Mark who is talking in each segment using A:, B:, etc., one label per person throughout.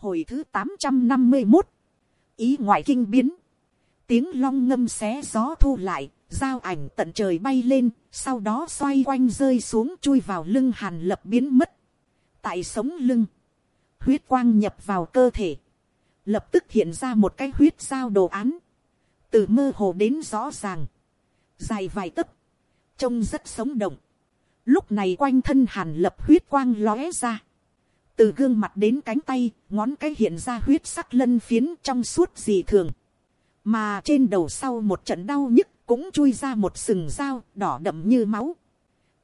A: Hồi thứ tám trăm năm mươi một. Ý ngoại kinh biến. Tiếng long ngâm xé gió thu lại. Giao ảnh tận trời bay lên. Sau đó xoay quanh rơi xuống chui vào lưng hàn lập biến mất. Tại sống lưng. Huyết quang nhập vào cơ thể. Lập tức hiện ra một cái huyết sao đồ án. Từ mơ hồ đến rõ ràng. Dài vài tấc. Trông rất sống động. Lúc này quanh thân hàn lập huyết quang lóe ra từ gương mặt đến cánh tay, ngón cái hiện ra huyết sắc lân phiến trong suốt dị thường. Mà trên đầu sau một trận đau nhức cũng chui ra một sừng dao đỏ đậm như máu.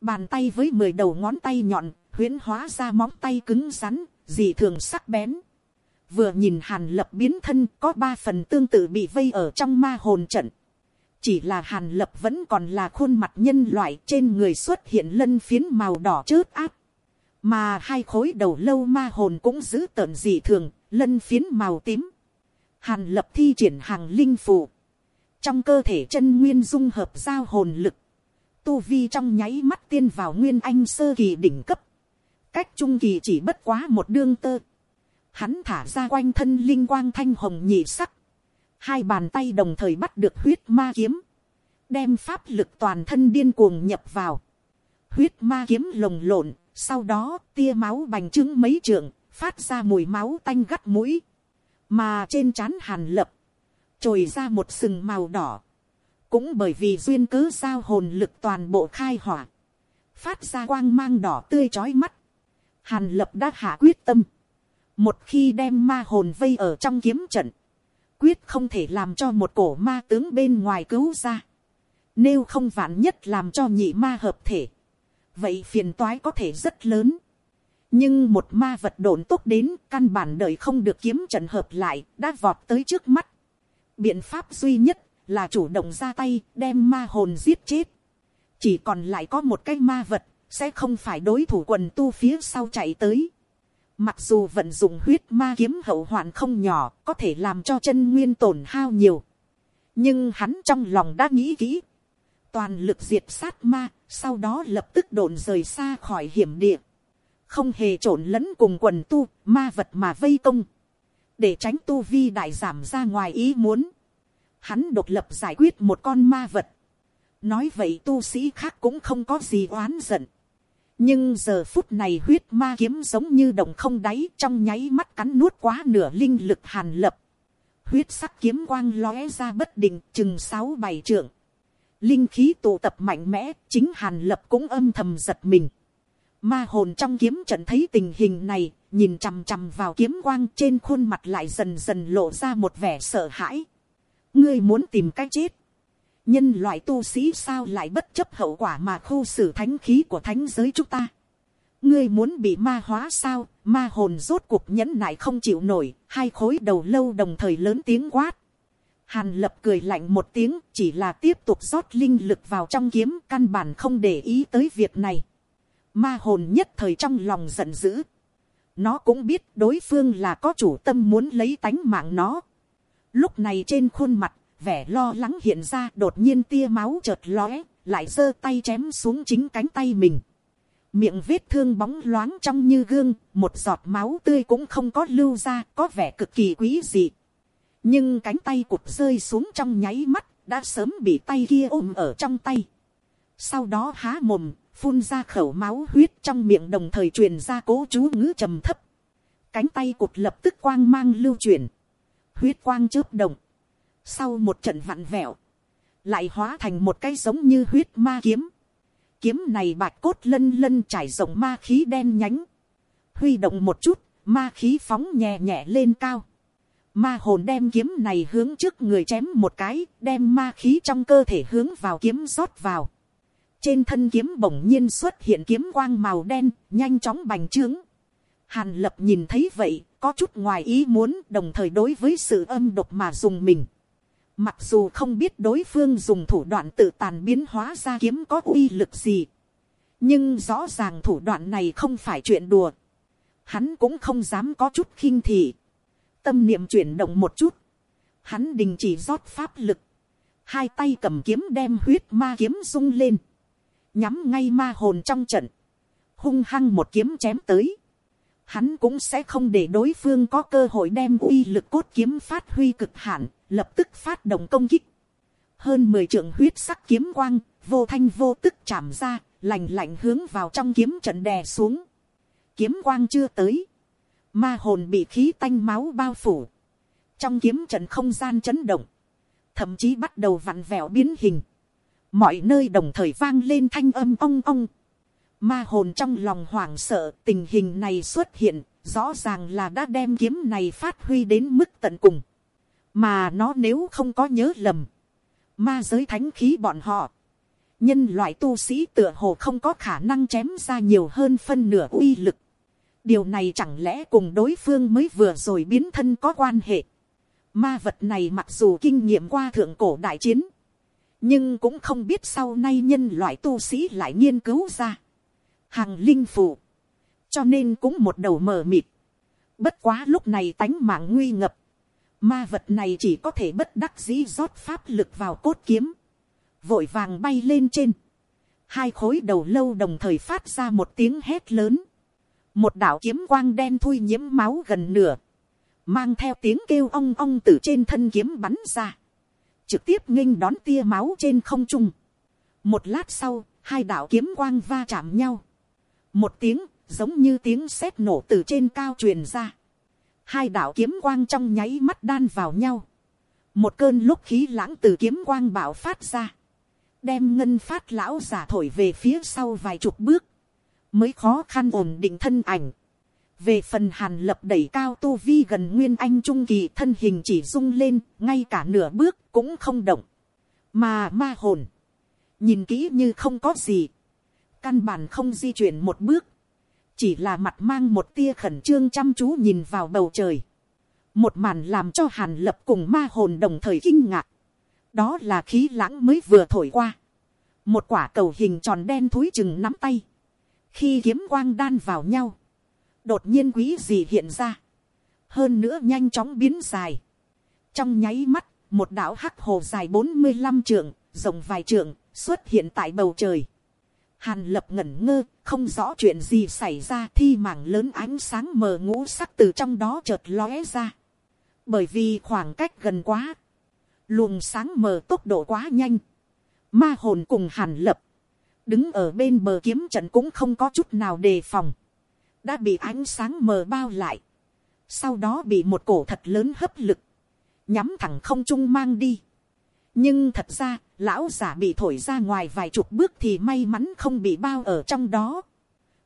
A: Bàn tay với mười đầu ngón tay nhọn, huyễn hóa ra móng tay cứng rắn, dị thường sắc bén. Vừa nhìn hàn lập biến thân có ba phần tương tự bị vây ở trong ma hồn trận. Chỉ là hàn lập vẫn còn là khuôn mặt nhân loại trên người xuất hiện lân phiến màu đỏ chớt áp mà hai khối đầu lâu ma hồn cũng giữ tợn dị thường, lân phiến màu tím. Hàn lập thi triển hàng linh phù. Trong cơ thể chân nguyên dung hợp giao hồn lực. Tu vi trong nháy mắt tiên vào nguyên anh sơ kỳ đỉnh cấp. Cách trung kỳ chỉ bất quá một đương tơ. Hắn thả ra quanh thân linh quang thanh hồng nhị sắc. Hai bàn tay đồng thời bắt được huyết ma kiếm. Đem pháp lực toàn thân điên cuồng nhập vào. Huyết ma kiếm lồng lộn sau đó tia máu bành trướng mấy trượng, phát ra mùi máu tanh gắt mũi. Mà trên trán hàn lập, trồi ra một sừng màu đỏ. Cũng bởi vì duyên cớ sao hồn lực toàn bộ khai hỏa. Phát ra quang mang đỏ tươi chói mắt. Hàn lập đã hạ quyết tâm. Một khi đem ma hồn vây ở trong kiếm trận. Quyết không thể làm cho một cổ ma tướng bên ngoài cứu ra. Nếu không vạn nhất làm cho nhị ma hợp thể vậy phiền toái có thể rất lớn. nhưng một ma vật đồn tốt đến căn bản đời không được kiếm trận hợp lại đã vọt tới trước mắt. biện pháp duy nhất là chủ động ra tay đem ma hồn giết chết. chỉ còn lại có một cái ma vật sẽ không phải đối thủ quần tu phía sau chạy tới. Mặc dù vận dụng huyết ma kiếm hậu hoạn không nhỏ, có thể làm cho chân nguyên tổn hao nhiều. Nhưng hắn trong lòng đã nghĩ kỹ. Toàn lực diệt sát ma, sau đó lập tức độn rời xa khỏi hiểm địa, không hề trộn lẫn cùng quần tu, ma vật mà vây công, để tránh tu vi đại giảm ra ngoài ý muốn, hắn độc lập giải quyết một con ma vật, nói vậy tu sĩ khác cũng không có gì oán giận, nhưng giờ phút này huyết ma kiếm giống như đồng không đáy trong nháy mắt cắn nuốt quá nửa linh lực hàn lập, huyết sắc kiếm quang lóe ra bất định chừng sáu bảy trượng, linh khí tụ tập mạnh mẽ, chính hàn lập cũng âm thầm giật mình. Ma hồn trong kiếm trận thấy tình hình này, nhìn chằm chằm vào kiếm quang trên khuôn mặt lại dần dần lộ ra một vẻ sợ hãi. ngươi muốn tìm cách chết. nhân loại tu sĩ sao lại bất chấp hậu quả mà khu xử thánh khí của thánh giới chúng ta. ngươi muốn bị ma hóa sao, ma hồn rốt cuộc nhẫn nại không chịu nổi, hai khối đầu lâu đồng thời lớn tiếng quát Hàn lập cười lạnh một tiếng chỉ là tiếp tục rót linh lực vào trong kiếm căn bản không để ý tới việc này. Ma hồn nhất thời trong lòng giận dữ. Nó cũng biết đối phương là có chủ tâm muốn lấy tánh mạng nó. Lúc này trên khuôn mặt, vẻ lo lắng hiện ra đột nhiên tia máu chợt lóe, lại giơ tay chém xuống chính cánh tay mình. Miệng vết thương bóng loáng trong như gương, một giọt máu tươi cũng không có lưu ra, có vẻ cực kỳ quý dị nhưng cánh tay cụt rơi xuống trong nháy mắt, đã sớm bị tay kia ôm ở trong tay. Sau đó há mồm, phun ra khẩu máu huyết trong miệng đồng thời truyền ra cố chú ngữ trầm thấp. Cánh tay cụt lập tức quang mang lưu chuyển. Huyết quang chớp động. Sau một trận vặn vẹo, lại hóa thành một cái giống như huyết ma kiếm. Kiếm này bạch cốt lân lân trải rộng ma khí đen nhánh. Huy động một chút, ma khí phóng nhẹ nhẹ lên cao Ma hồn đem kiếm này hướng trước người chém một cái, đem ma khí trong cơ thể hướng vào kiếm rót vào. Trên thân kiếm bỗng nhiên xuất hiện kiếm quang màu đen, nhanh chóng bành trướng. Hàn lập nhìn thấy vậy, có chút ngoài ý muốn đồng thời đối với sự âm độc mà dùng mình. Mặc dù không biết đối phương dùng thủ đoạn tự tàn biến hóa ra kiếm có uy lực gì. Nhưng rõ ràng thủ đoạn này không phải chuyện đùa. Hắn cũng không dám có chút khinh thị tâm niệm chuyển động một chút, hắn đình chỉ rót pháp lực, hai tay cầm kiếm đem huyết ma kiếm rung lên, nhắm ngay ma hồn trong trận, hung hăng một kiếm chém tới, hắn cũng sẽ không để đối phương có cơ hội đem uy lực cốt kiếm phát huy cực hạn, lập tức phát động công kích. Hơn mười trượng huyết sắc kiếm quang, vô thanh vô tức chạm ra, lành lạnh hướng vào trong kiếm trận đè xuống. Kiếm quang chưa tới. Ma hồn bị khí tanh máu bao phủ. Trong kiếm trận không gian chấn động. Thậm chí bắt đầu vặn vẹo biến hình. Mọi nơi đồng thời vang lên thanh âm ong ong. Ma hồn trong lòng hoảng sợ, tình hình này xuất hiện. Rõ ràng là đã đem kiếm này phát huy đến mức tận cùng. Mà nó nếu không có nhớ lầm. Ma giới thánh khí bọn họ, nhân loại tu sĩ tựa hồ không có khả năng chém ra nhiều hơn phân nửa uy lực điều này chẳng lẽ cùng đối phương mới vừa rồi biến thân có quan hệ. ma vật này mặc dù kinh nghiệm qua thượng cổ đại chiến, nhưng cũng không biết sau nay nhân loại tu sĩ lại nghiên cứu ra. hàng linh phù, cho nên cũng một đầu mờ mịt. bất quá lúc này tánh mạng nguy ngập. ma vật này chỉ có thể bất đắc dĩ rót pháp lực vào cốt kiếm vội vàng bay lên trên, hai khối đầu lâu đồng thời phát ra một tiếng hét lớn, một đạo kiếm quang đen thui nhiễm máu gần nửa, mang theo tiếng kêu ong ong từ trên thân kiếm bắn ra, trực tiếp nghinh đón tia máu trên không trung. một lát sau, hai đạo kiếm quang va chạm nhau, một tiếng giống như tiếng sét nổ từ trên cao truyền ra, hai đạo kiếm quang trong nháy mắt đan vào nhau, một cơn lúc khí lãng từ kiếm quang bạo phát ra, đem ngân phát lão giả thổi về phía sau vài chục bước, mới khó khăn ổn định thân ảnh. về phần hàn lập đẩy cao tu vi gần nguyên anh trung kỳ thân hình chỉ rung lên, ngay cả nửa bước cũng không động. mà ma hồn, nhìn kỹ như không có gì, căn bản không di chuyển một bước, chỉ là mặt mang một tia khẩn trương chăm chú nhìn vào bầu trời. một màn làm cho hàn lập cùng ma hồn đồng thời kinh ngạc đó là khí lãng mới vừa thổi qua. một quả cầu hình tròn đen thúi chừng nắm tay khi kiếm quang đan vào nhau, đột nhiên quý gì hiện ra. hơn nữa nhanh chóng biến dài. trong nháy mắt, một đảo hắc hồ dài bốn mươi năm trượng, rộng vài trượng, xuất hiện tại bầu trời. Hàn lập ngẩn ngơ, không rõ chuyện gì xảy ra thi mảng lớn ánh sáng mờ ngũ sắc từ trong đó chợt lóe ra. Bởi vì khoảng cách gần quá, luồng sáng mờ tốc độ quá nhanh, ma hồn cùng hàn lập, đứng ở bên bờ kiếm trận cũng không có chút nào đề phòng, đã bị ánh sáng mờ bao lại, sau đó bị một cổ thật lớn hấp lực, nhắm thẳng không trung mang đi. nhưng thật ra, lão giả bị thổi ra ngoài vài chục bước thì may mắn không bị bao ở trong đó.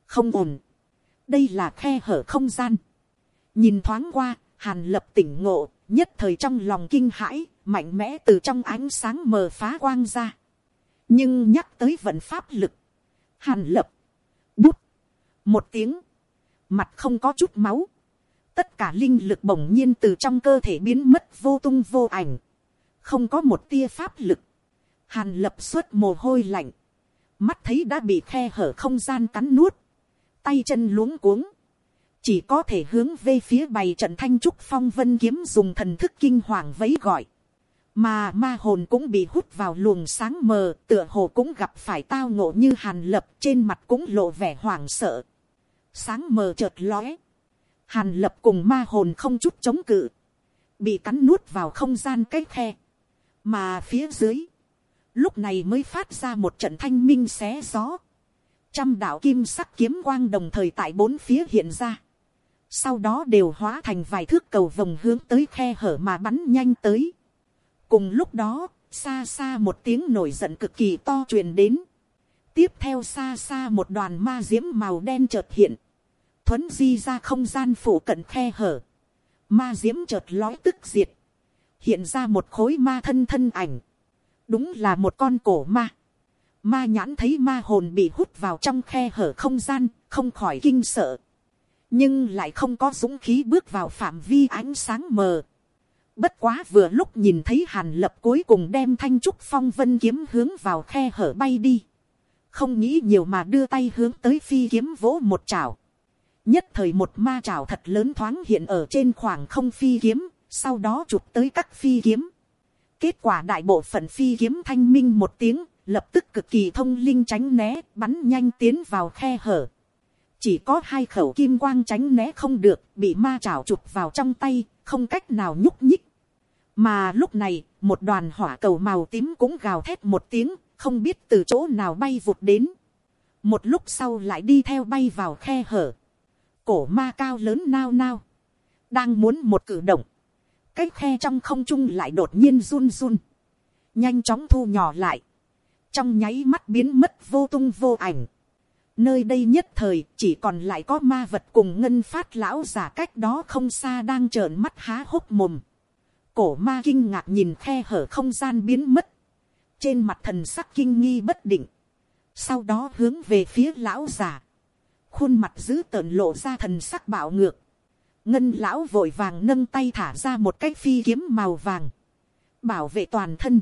A: không ổn, đây là khe hở không gian. nhìn thoáng qua, hàn lập tỉnh ngộ, nhất thời trong lòng kinh hãi, mạnh mẽ từ trong ánh sáng mờ phá quang ra nhưng nhắc tới vận pháp lực, hàn lập, bút, một tiếng, mặt không có chút máu, tất cả linh lực bỗng nhiên từ trong cơ thể biến mất vô tung vô ảnh, không có một tia pháp lực, hàn lập suốt mồ hôi lạnh, mắt thấy đã bị khe hở không gian cắn nuốt, tay chân luống cuống, chỉ có thể hướng về phía bày trận thanh trúc phong vân kiếm dùng thần thức kinh hoàng vấy gọi mà ma hồn cũng bị hút vào luồng sáng mờ, tựa hồ cũng gặp phải tao ngộ như hàn lập, trên mặt cũng lộ vẻ hoảng sợ. Sáng mờ chợt lóe. Hàn lập cùng ma hồn không chút chống cự. Bị cắn nuốt vào không gian cái khe. Mà phía dưới, lúc này mới phát ra một trận thanh minh xé gió. Trăm đạo kim sắc kiếm quang đồng thời tại bốn phía hiện ra. Sau đó đều hóa thành vài thước cầu vồng hướng tới khe hở mà bắn nhanh tới cùng lúc đó, xa xa một tiếng nổi giận cực kỳ to truyền đến. tiếp theo xa xa một đoàn ma diễm màu đen chợt hiện, thuấn di ra không gian phủ cận khe hở, ma diễm chợt lói tức diệt, hiện ra một khối ma thân thân ảnh, đúng là một con cổ ma. Ma nhãn thấy ma hồn bị hút vào trong khe hở không gian, không khỏi kinh sợ. Nhưng lại không có dũng khí bước vào phạm vi ánh sáng mờ. Bất quá vừa lúc nhìn thấy hàn lập cuối cùng đem thanh trúc phong vân kiếm hướng vào khe hở bay đi. Không nghĩ nhiều mà đưa tay hướng tới phi kiếm vỗ một chảo. Nhất thời một ma chảo thật lớn thoáng hiện ở trên khoảng không phi kiếm, sau đó chụp tới các phi kiếm. Kết quả đại bộ phận phi kiếm thanh minh một tiếng, lập tức cực kỳ thông linh tránh né, bắn nhanh tiến vào khe hở. chỉ có hai khẩu kim quang tránh né không được, bị ma trào chụp vào trong tay, không cách nào nhúc nhích. Mà lúc này, một đoàn hỏa cầu màu tím cũng gào thét một tiếng, không biết từ chỗ nào bay vụt đến. Một lúc sau lại đi theo bay vào khe hở. Cổ ma cao lớn nao nao. Đang muốn một cử động. Cái khe trong không trung lại đột nhiên run run. Nhanh chóng thu nhỏ lại. Trong nháy mắt biến mất vô tung vô ảnh Nơi đây nhất thời chỉ còn lại có ma vật cùng ngân phát lão giả cách đó không xa đang trợn mắt há hốc mồm. Cổ ma kinh ngạc nhìn khe hở không gian biến mất. Trên mặt thần sắc kinh nghi bất định. Sau đó hướng về phía lão già Khuôn mặt giữ tợn lộ ra thần sắc bạo ngược. Ngân lão vội vàng nâng tay thả ra một cái phi kiếm màu vàng. Bảo vệ toàn thân.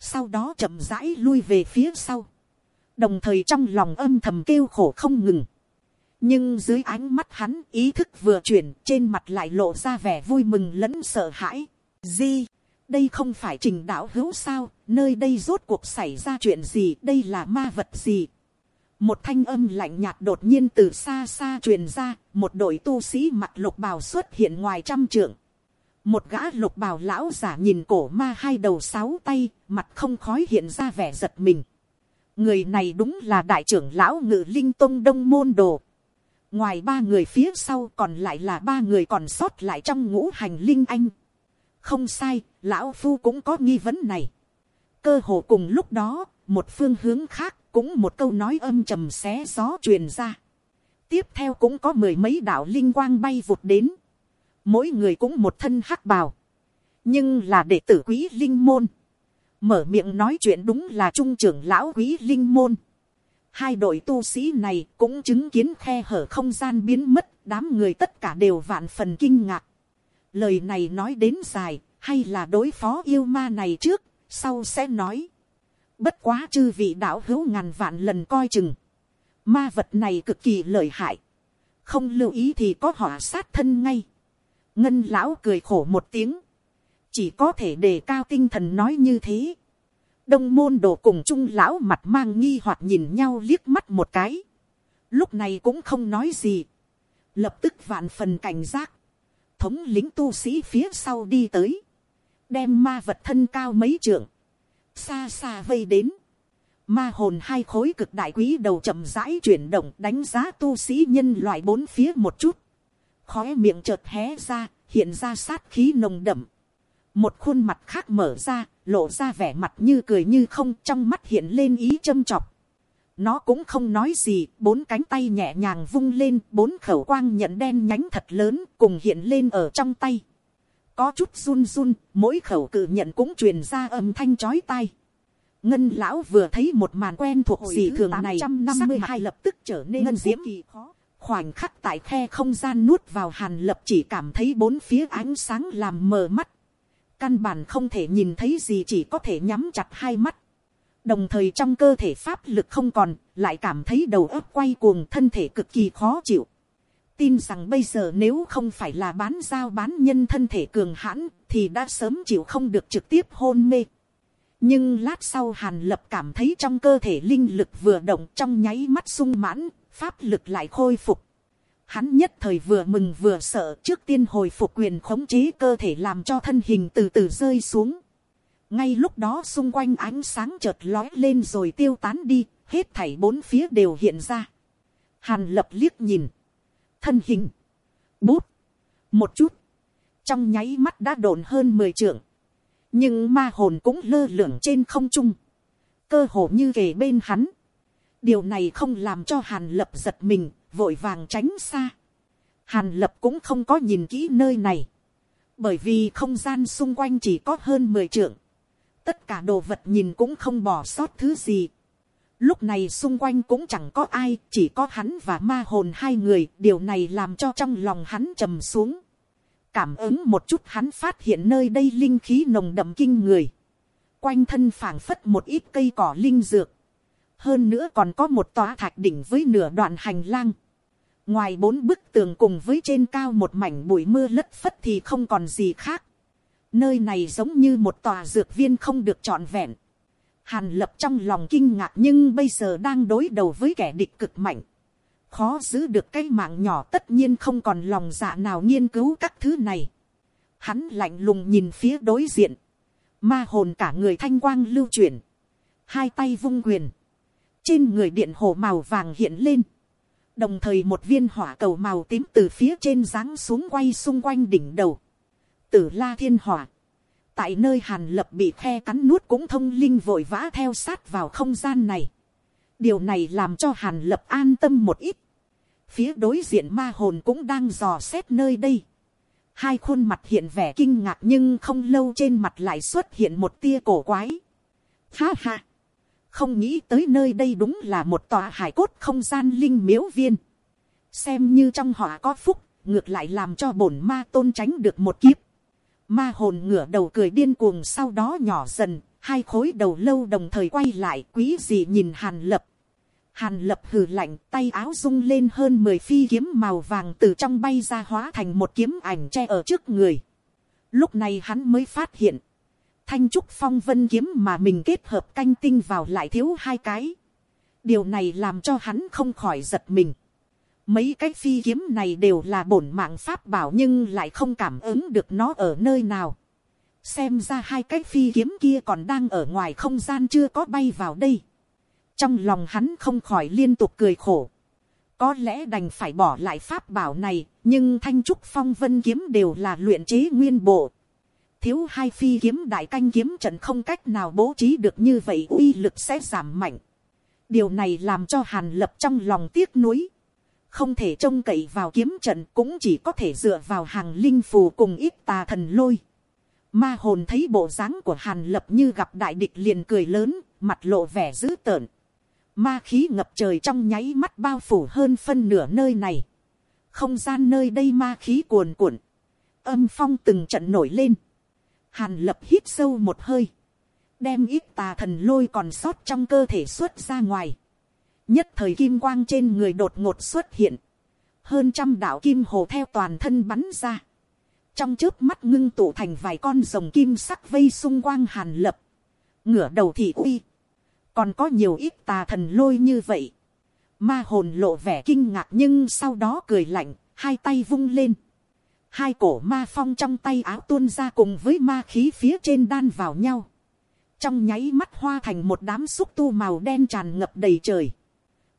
A: Sau đó chậm rãi lui về phía sau đồng thời trong lòng âm thầm kêu khổ không ngừng. nhưng dưới ánh mắt hắn ý thức vừa chuyển, trên mặt lại lộ ra vẻ vui mừng lẫn sợ hãi di, đây không phải trình đạo hữu sao, nơi đây rốt cuộc xảy ra chuyện gì, đây là ma vật gì. một thanh âm lạnh nhạt đột nhiên từ xa xa truyền ra, một đội tu sĩ mặt lục bào xuất hiện ngoài trăm trượng. một gã lục bào lão giả nhìn cổ ma hai đầu sáu tay, mặt không khói hiện ra vẻ giật mình người này đúng là đại trưởng lão ngự linh tông đông môn đồ. ngoài ba người phía sau còn lại là ba người còn sót lại trong ngũ hành linh anh không sai, lão phu cũng có nghi vấn này. cơ hồ cùng lúc đó, một phương hướng khác cũng một câu nói âm trầm xé gió truyền ra. tiếp theo cũng có mười mấy đạo linh quang bay vụt đến. mỗi người cũng một thân hắc bào. nhưng là đệ tử quý linh môn mở miệng nói chuyện đúng là trung trưởng lão quý linh môn. Hai đội tu sĩ này cũng chứng kiến khe hở không gian biến mất, đám người tất cả đều vạn phần kinh ngạc. Lời này nói đến dài, hay là đối phó yêu ma này trước, sau sẽ nói. Bất quá chư vị đạo hữu ngàn vạn lần coi chừng. Ma vật này cực kỳ lợi hại. Không lưu ý thì có họa sát thân ngay. Ngân lão cười khổ một tiếng chỉ có thể đề cao tinh thần nói như thế. đông môn đồ cùng trung lão mặt mang nghi hoặc nhìn nhau liếc mắt một cái. lúc này cũng không nói gì. lập tức vạn phần cảnh giác thống lính tu sĩ phía sau đi tới. đem ma vật thân cao mấy trượng. xa xa vây đến. Ma hồn hai khối cực đại quý đầu chậm rãi chuyển động đánh giá tu sĩ nhân loại bốn phía một chút. Khóe miệng chợt hé ra, hiện ra sát khí nồng đậm một khuôn mặt khác mở ra, lộ ra vẻ mặt như cười như không trong mắt hiện lên ý châm chọc. Nó cũng không nói gì, bốn cánh tay nhẹ nhàng vung lên, bốn khẩu quang nhận đen nhánh thật lớn cùng hiện lên ở trong tay. Có chút run run, mỗi khẩu cự nhận cũng truyền ra âm thanh chói tai. Ngân lão vừa thấy một màn quen thuộc gì thường này, sắc mặt lập tức trở nên ngân diễm. Khoảnh khắc tại khe không gian nuốt vào hàn lập chỉ cảm thấy bốn phía ánh sáng làm mờ mắt Căn bản không thể nhìn thấy gì chỉ có thể nhắm chặt hai mắt. Đồng thời trong cơ thể pháp lực không còn, lại cảm thấy đầu óc quay cuồng thân thể cực kỳ khó chịu. Tin rằng bây giờ nếu không phải là bán giao bán nhân thân thể cường hãn, thì đã sớm chịu không được trực tiếp hôn mê. Nhưng lát sau hàn lập cảm thấy trong cơ thể linh lực vừa động trong nháy mắt sung mãn, pháp lực lại khôi phục. Hắn nhất thời vừa mừng vừa sợ trước tiên hồi phục quyền khống chế cơ thể làm cho thân hình từ từ rơi xuống. Ngay lúc đó xung quanh ánh sáng chợt lói lên rồi tiêu tán đi, hết thảy bốn phía đều hiện ra. Hàn lập liếc nhìn. Thân hình. Bút. Một chút. Trong nháy mắt đã đồn hơn 10 trượng. Nhưng ma hồn cũng lơ lửng trên không trung. Cơ hồ như kề bên hắn. Điều này không làm cho hàn lập giật mình, vội vàng tránh xa. Hàn lập cũng không có nhìn kỹ nơi này. Bởi vì không gian xung quanh chỉ có hơn 10 trượng. Tất cả đồ vật nhìn cũng không bỏ sót thứ gì. Lúc này xung quanh cũng chẳng có ai, chỉ có hắn và ma hồn hai người. Điều này làm cho trong lòng hắn trầm xuống. Cảm ứng một chút hắn phát hiện nơi đây linh khí nồng đậm kinh người. Quanh thân phảng phất một ít cây cỏ linh dược. Hơn nữa còn có một tòa thạch đỉnh với nửa đoạn hành lang ngoài bốn bức tường cùng với trên cao một mảnh bụi mưa lất phất thì không còn gì khác nơi này giống như một tòa dược viên không được trọn vẹn. hàn lập trong lòng kinh ngạc nhưng bây giờ đang đối đầu với kẻ địch cực mạnh. khó giữ được cái mạng nhỏ tất nhiên không còn lòng dạ nào nghiên cứu các thứ này. Hắn lạnh lùng nhìn phía đối diện. Ma hồn cả người thanh quang lưu chuyển. Hai tay vung quyền. Trên người điện hồ màu vàng hiện lên. Đồng thời một viên hỏa cầu màu tím từ phía trên ráng xuống quay xung quanh đỉnh đầu. Tử la thiên hỏa. Tại nơi hàn lập bị khe cắn nuốt cũng thông linh vội vã theo sát vào không gian này. Điều này làm cho hàn lập an tâm một ít. Phía đối diện ma hồn cũng đang dò xét nơi đây. Hai khuôn mặt hiện vẻ kinh ngạc nhưng không lâu trên mặt lại xuất hiện một tia cổ quái. Ha ha! Không nghĩ tới nơi đây đúng là một tòa hải cốt không gian linh miếu viên. Xem như trong họ có phúc, ngược lại làm cho bổn ma tôn tránh được một kiếp. Ma hồn ngửa đầu cười điên cuồng sau đó nhỏ dần, hai khối đầu lâu đồng thời quay lại quý gì nhìn hàn lập. Hàn lập hừ lạnh tay áo rung lên hơn 10 phi kiếm màu vàng từ trong bay ra hóa thành một kiếm ảnh che ở trước người. Lúc này hắn mới phát hiện. Thanh trúc phong vân kiếm mà mình kết hợp canh tinh vào lại thiếu hai cái. Điều này làm cho hắn không khỏi giật mình. Mấy cái phi kiếm này đều là bổn mạng pháp bảo nhưng lại không cảm ứng được nó ở nơi nào. Xem ra hai cái phi kiếm kia còn đang ở ngoài không gian chưa có bay vào đây. Trong lòng hắn không khỏi liên tục cười khổ. Có lẽ đành phải bỏ lại pháp bảo này, nhưng thanh trúc phong vân kiếm đều là luyện chế nguyên bộ. Thiếu hai phi kiếm đại canh kiếm trận không cách nào bố trí được như vậy uy lực sẽ giảm mạnh. Điều này làm cho hàn lập trong lòng tiếc nuối. Không thể trông cậy vào kiếm trận cũng chỉ có thể dựa vào hàng linh phù cùng ít tà thần lôi. Ma hồn thấy bộ dáng của hàn lập như gặp đại địch liền cười lớn, mặt lộ vẻ dữ tợn. Ma khí ngập trời trong nháy mắt bao phủ hơn phân nửa nơi này. Không gian nơi đây ma khí cuồn cuộn. Âm phong từng trận nổi lên. Hàn lập hít sâu một hơi. Đem ít tà thần lôi còn sót trong cơ thể xuất ra ngoài. Nhất thời kim quang trên người đột ngột xuất hiện. Hơn trăm đạo kim hồ theo toàn thân bắn ra. Trong trước mắt ngưng tụ thành vài con rồng kim sắc vây xung quanh hàn lập. Ngửa đầu thị uy còn có nhiều ít tà thần lôi như vậy. Ma hồn lộ vẻ kinh ngạc nhưng sau đó cười lạnh, hai tay vung lên. Hai cổ ma phong trong tay áo tuôn ra cùng với ma khí phía trên đan vào nhau. Trong nháy mắt hoa thành một đám xúc tu màu đen tràn ngập đầy trời.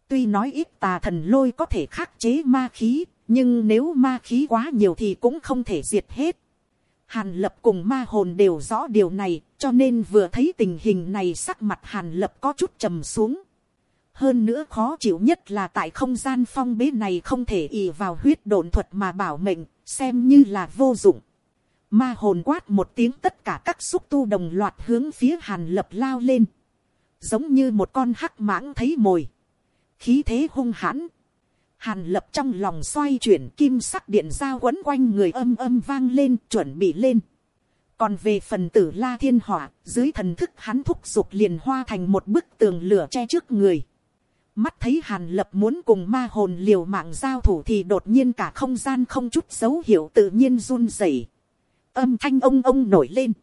A: Tuy nói ít tà thần lôi có thể khắc chế ma khí, nhưng nếu ma khí quá nhiều thì cũng không thể diệt hết. Hàn lập cùng ma hồn đều rõ điều này, cho nên vừa thấy tình hình này sắc mặt hàn lập có chút trầm xuống. Hơn nữa khó chịu nhất là tại không gian phong bế này không thể ỉ vào huyết độn thuật mà bảo mệnh, xem như là vô dụng. Ma hồn quát một tiếng tất cả các xúc tu đồng loạt hướng phía hàn lập lao lên. Giống như một con hắc mãng thấy mồi. Khí thế hung hãn. Hàn lập trong lòng xoay chuyển kim sắc điện giao quấn quanh người âm âm vang lên chuẩn bị lên. Còn về phần tử la thiên hỏa, dưới thần thức hắn thúc giục liền hoa thành một bức tường lửa che trước người. Mắt thấy hàn lập muốn cùng ma hồn liều mạng giao thủ thì đột nhiên cả không gian không chút dấu hiệu tự nhiên run rẩy. Âm thanh ông ông nổi lên.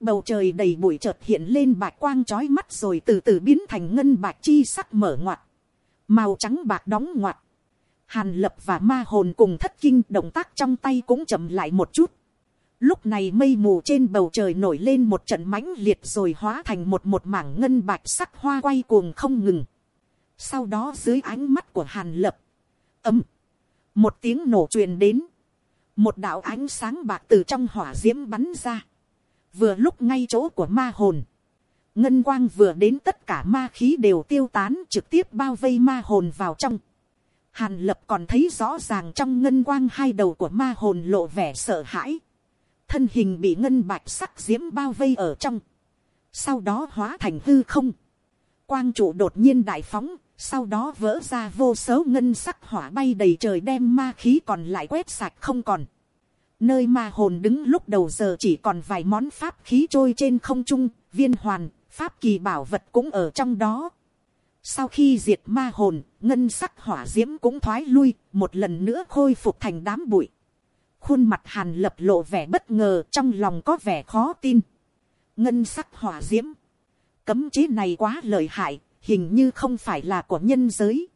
A: Bầu trời đầy bụi chợt hiện lên bạch quang chói mắt rồi từ từ biến thành ngân bạch chi sắc mở ngoặt. Màu trắng bạc đóng ngoặt. Hàn lập và ma hồn cùng thất kinh động tác trong tay cũng chậm lại một chút. Lúc này mây mù trên bầu trời nổi lên một trận mãnh liệt rồi hóa thành một một mảng ngân bạch sắc hoa quay cuồng không ngừng. Sau đó dưới ánh mắt của hàn lập. ấm, Một tiếng nổ truyền đến. Một đạo ánh sáng bạc từ trong hỏa diễm bắn ra. Vừa lúc ngay chỗ của ma hồn. Ngân quang vừa đến tất cả ma khí đều tiêu tán trực tiếp bao vây ma hồn vào trong. Hàn lập còn thấy rõ ràng trong ngân quang hai đầu của ma hồn lộ vẻ sợ hãi. Thân hình bị ngân bạch sắc diễm bao vây ở trong. Sau đó hóa thành hư không. Quang trụ đột nhiên đại phóng. Sau đó vỡ ra vô số ngân sắc hỏa bay đầy trời đem ma khí còn lại quét sạch không còn. Nơi ma hồn đứng lúc đầu giờ chỉ còn vài món pháp khí trôi trên không trung, viên hoàn, pháp kỳ bảo vật cũng ở trong đó. Sau khi diệt ma hồn, ngân sắc hỏa diễm cũng thoái lui, một lần nữa khôi phục thành đám bụi. Khuôn mặt hàn lập lộ vẻ bất ngờ trong lòng có vẻ khó tin. Ngân sắc hỏa diễm. Cấm chế này quá lợi hại, hình như không phải là của nhân giới.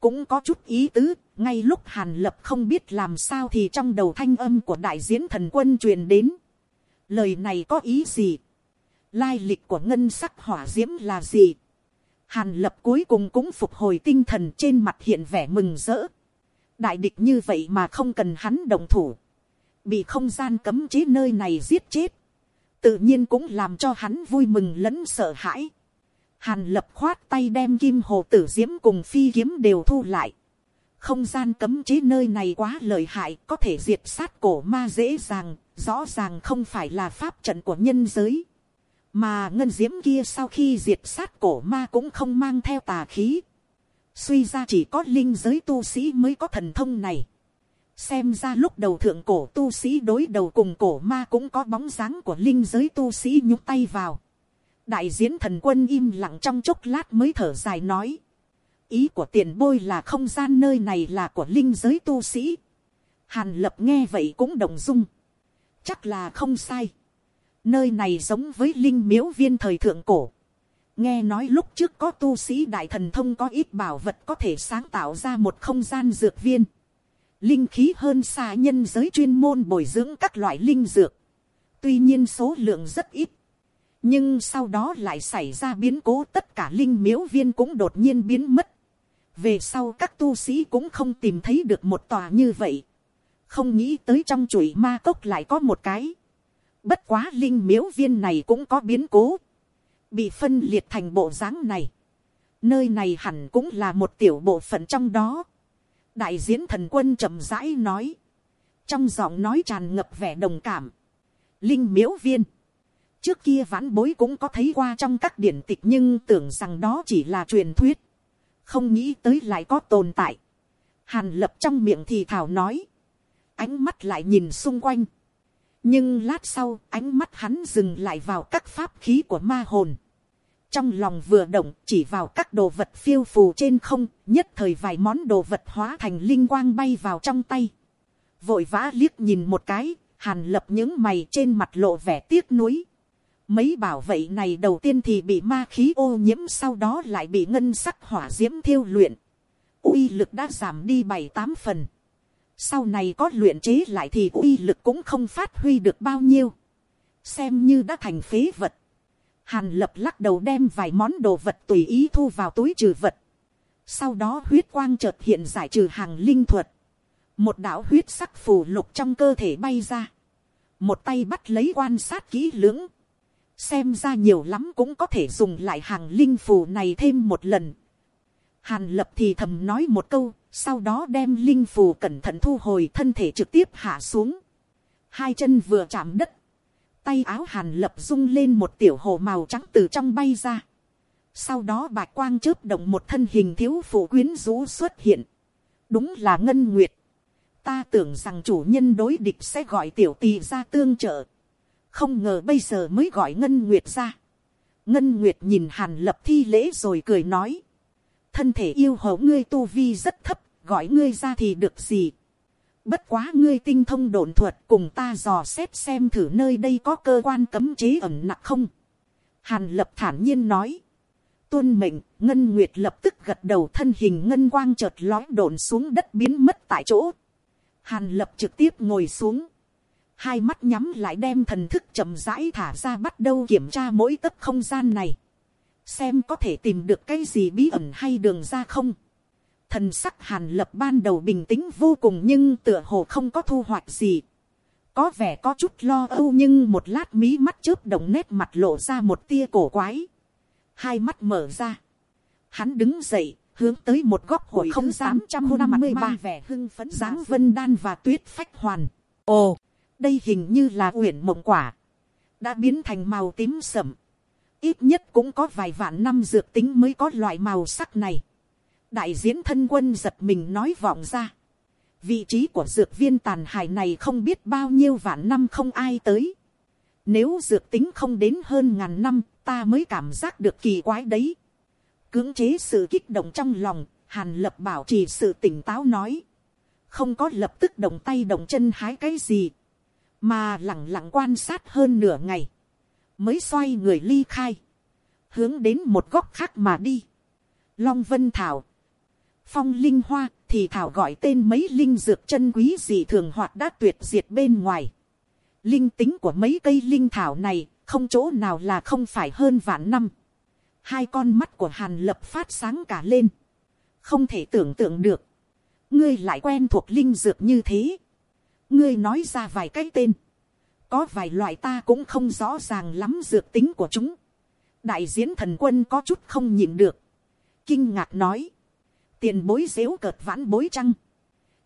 A: cũng có chút ý tứ, ngay lúc hàn lập không biết làm sao thì trong đầu thanh âm của đại diễn thần quân truyền đến. lời này có ý gì, lai lịch của ngân sắc hỏa d i ễ m là gì, hàn lập cuối cùng cũng phục hồi tinh thần trên mặt hiện vẻ mừng rỡ, đại địch như vậy mà không cần hắn đồng thủ, bị không gian cấm chế nơi này giết chết, tự nhiên cũng làm cho hắn vui mừng lẫn sợ hãi. Hàn lập khoát tay đem kim hồ tử diễm cùng phi kiếm đều thu lại. Không gian cấm chế nơi này quá lợi hại, có thể diệt sát cổ ma dễ dàng, rõ ràng không phải là pháp trận của nhân giới. Mà ngân diễm kia sau khi diệt sát cổ ma cũng không mang theo tà khí. Suy ra chỉ có linh giới tu sĩ mới có thần thông này. Xem ra lúc đầu thượng cổ tu sĩ đối đầu cùng cổ ma cũng có bóng dáng của linh giới tu sĩ nhúc tay vào đại diễn thần quân im lặng trong chốc lát mới thở dài nói. ý của tiền bôi là không gian nơi này là của linh giới tu sĩ. hàn lập nghe vậy cũng đồng dung. chắc là không sai nơi này giống với linh miếu viên thời thượng cổ. nghe nói lúc trước có tu sĩ đại thần thông có ít bảo vật có thể sáng tạo ra một không gian dược viên. linh khí hơn xa nhân giới chuyên môn bồi dưỡng các loại linh dược. tuy nhiên số lượng rất ít nhưng sau đó lại xảy ra biến cố tất cả linh miếu viên cũng đột nhiên biến mất. về sau các tu sĩ cũng không tìm thấy được một tòa như vậy. không nghĩ tới trong chuỗi ma cốc lại có một cái bất quá linh miếu viên này cũng có biến cố. bị phân liệt thành bộ dáng này. nơi này hẳn cũng là một tiểu bộ phận trong đó. đại diễn thần quân chậm rãi nói. trong giọng nói tràn ngập vẻ đồng cảm. linh miếu viên trước kia vãn bối cũng có thấy qua trong các điển tịch nhưng tưởng rằng đó chỉ là truyền thuyết, không nghĩ tới lại có tồn tại. Hàn lập trong miệng thì thảo nói, ánh mắt lại nhìn xung quanh nhưng lát sau ánh mắt hắn dừng lại vào các pháp khí của ma hồn. trong lòng vừa động chỉ vào các đồ vật phiêu phù trên không, nhất thời vài món đồ vật hóa thành linh quang bay vào trong tay. vội vã liếc nhìn một cái, hàn lập những mày trên mặt lộ vẻ tiếc nuối. Mấy bảo vệ này đầu tiên thì bị ma khí ô nhiễm sau đó lại bị ngân sắc hỏa diễm thiêu luyện. uy lực đã giảm đi bảy tám phần. Sau này có luyện chế lại thì uy lực cũng không phát huy được bao nhiêu. Xem như đã thành phế vật. Hàn lập lắc đầu đem vài món đồ vật tùy ý thu vào túi trừ vật. Sau đó huyết quang chợt hiện giải trừ hàng linh thuật. Một đạo huyết sắc phù lục trong cơ thể bay ra. Một tay bắt lấy quan sát kỹ lưỡng xem ra nhiều lắm cũng có thể dùng lại hàng linh phù này thêm một lần. Hàn lập thì thầm nói một câu, sau đó đem linh phù cẩn thận thu hồi thân thể trực tiếp hạ xuống. Hai chân vừa chạm đất, tay áo hàn lập rung lên một tiểu hồ màu trắng từ trong bay ra. Sau đó bạch quang chớp động một thân hình thiếu phụ quyến rũ xuất hiện. Đúng là Ngân Nguyệt. Ta tưởng rằng chủ nhân đối địch sẽ gọi tiểu tỳ ra tương trợ không ngờ bây giờ mới gọi ngân nguyệt ra. ngân nguyệt nhìn hàn lập thi lễ rồi cười nói thân thể yêu hầu ngươi tu vi rất thấp, gọi ngươi ra thì được gì. bất quá ngươi tinh thông độn thuật cùng ta dò xét xem thử nơi đây có cơ quan cấm chế ẩm nặng không. hàn lập thản nhiên nói. tuân mệnh, ngân nguyệt lập tức gật đầu thân hình ngân quang chợt lói đồn xuống đất biến mất tại chỗ. hàn lập trực tiếp ngồi xuống hai mắt nhắm lại đem thần thức chậm rãi thả ra bắt đầu kiểm tra mỗi tấc không gian này, xem có thể tìm được cái gì bí ẩn hay đường ra không. Thần sắc hàn lập ban đầu bình tĩnh vô cùng nhưng tựa hồ không có thu hoạch gì. Có vẻ có chút lo âu nhưng một lát mí mắt chớp động nét mặt lộ ra một tia cổ quái. Hai mắt mở ra. Hắn đứng dậy, hướng tới một góc hội không tám trăm năm mươi ba vẻ hưng phấn dáng vân đan và tuyết phách hoàn. Ồ! đây hình như là uyển mộng quả, đã biến thành màu tím sậm, ít nhất cũng có vài vạn năm dược tính mới có loại màu sắc này. đại diễn thân quân giật mình nói vọng ra, vị trí của dược viên tàn hài này không biết bao nhiêu vạn năm không ai tới. Nếu dược tính không đến hơn ngàn năm, ta mới cảm giác được kỳ quái đấy. Cưỡng chế sự kích động trong lòng, hàn lập bảo trì sự tỉnh táo nói. Không có lập tức động tay động chân hái cái gì mà lẳng lặng quan sát hơn nửa ngày, mới xoay người ly khai, hướng đến một góc khác mà đi. Long vân thảo, phong linh hoa thì thảo gọi tên mấy linh dược chân quý gì thường hoạt đã tuyệt diệt bên ngoài. Linh tính của mấy cây linh thảo này không chỗ nào là không phải hơn vạn năm. Hai con mắt của hàn lập phát sáng cả lên. Không thể tưởng tượng được. Ngươi lại quen thuộc linh dược như thế. Ngươi nói ra vài cái tên. Có vài loại ta cũng không rõ ràng lắm dược tính của chúng. Đại diễn thần quân có chút không nhìn được. Kinh ngạc nói. Tiền bối dếu cợt vãn bối trăng.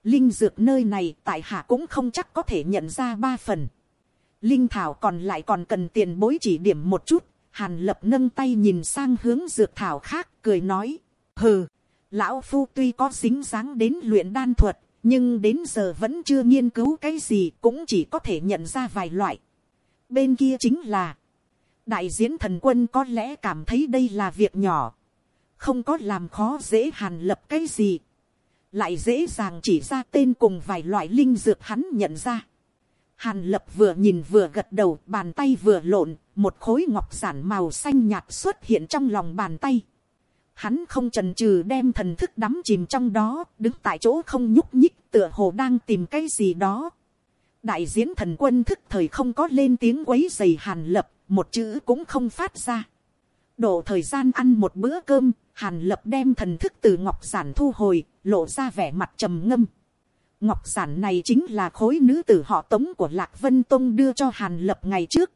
A: Linh dược nơi này tại hạ cũng không chắc có thể nhận ra ba phần. Linh thảo còn lại còn cần tiền bối chỉ điểm một chút. Hàn lập nâng tay nhìn sang hướng dược thảo khác cười nói. Hừ, lão phu tuy có dính dáng đến luyện đan thuật. Nhưng đến giờ vẫn chưa nghiên cứu cái gì cũng chỉ có thể nhận ra vài loại. Bên kia chính là. Đại diễn thần quân có lẽ cảm thấy đây là việc nhỏ. Không có làm khó dễ hàn lập cái gì. Lại dễ dàng chỉ ra tên cùng vài loại linh dược hắn nhận ra. Hàn lập vừa nhìn vừa gật đầu, bàn tay vừa lộn, một khối ngọc giản màu xanh nhạt xuất hiện trong lòng bàn tay. Hắn không trần trừ đem thần thức đắm chìm trong đó, đứng tại chỗ không nhúc nhích, tựa hồ đang tìm cái gì đó. Đại diễn thần quân thức thời không có lên tiếng quấy giày hàn lập, một chữ cũng không phát ra. Độ thời gian ăn một bữa cơm, hàn lập đem thần thức từ ngọc giản thu hồi, lộ ra vẻ mặt trầm ngâm. Ngọc giản này chính là khối nữ tử họ tống của Lạc Vân Tông đưa cho hàn lập ngày trước.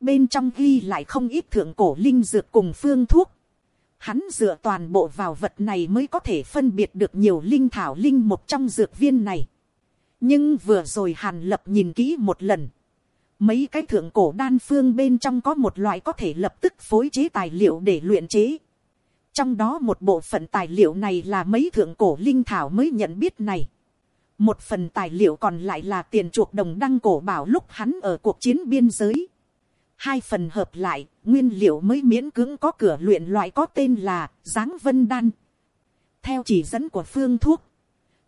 A: Bên trong ghi lại không ít thượng cổ linh dược cùng phương thuốc. Hắn dựa toàn bộ vào vật này mới có thể phân biệt được nhiều linh thảo linh một trong dược viên này. Nhưng vừa rồi hàn lập nhìn kỹ một lần. Mấy cái thượng cổ đan phương bên trong có một loại có thể lập tức phối chế tài liệu để luyện chế. Trong đó một bộ phận tài liệu này là mấy thượng cổ linh thảo mới nhận biết này. Một phần tài liệu còn lại là tiền chuộc đồng đăng cổ bảo lúc hắn ở cuộc chiến biên giới. Hai phần hợp lại, nguyên liệu mới miễn cưỡng có cửa luyện loại có tên là giáng vân đan. Theo chỉ dẫn của phương thuốc,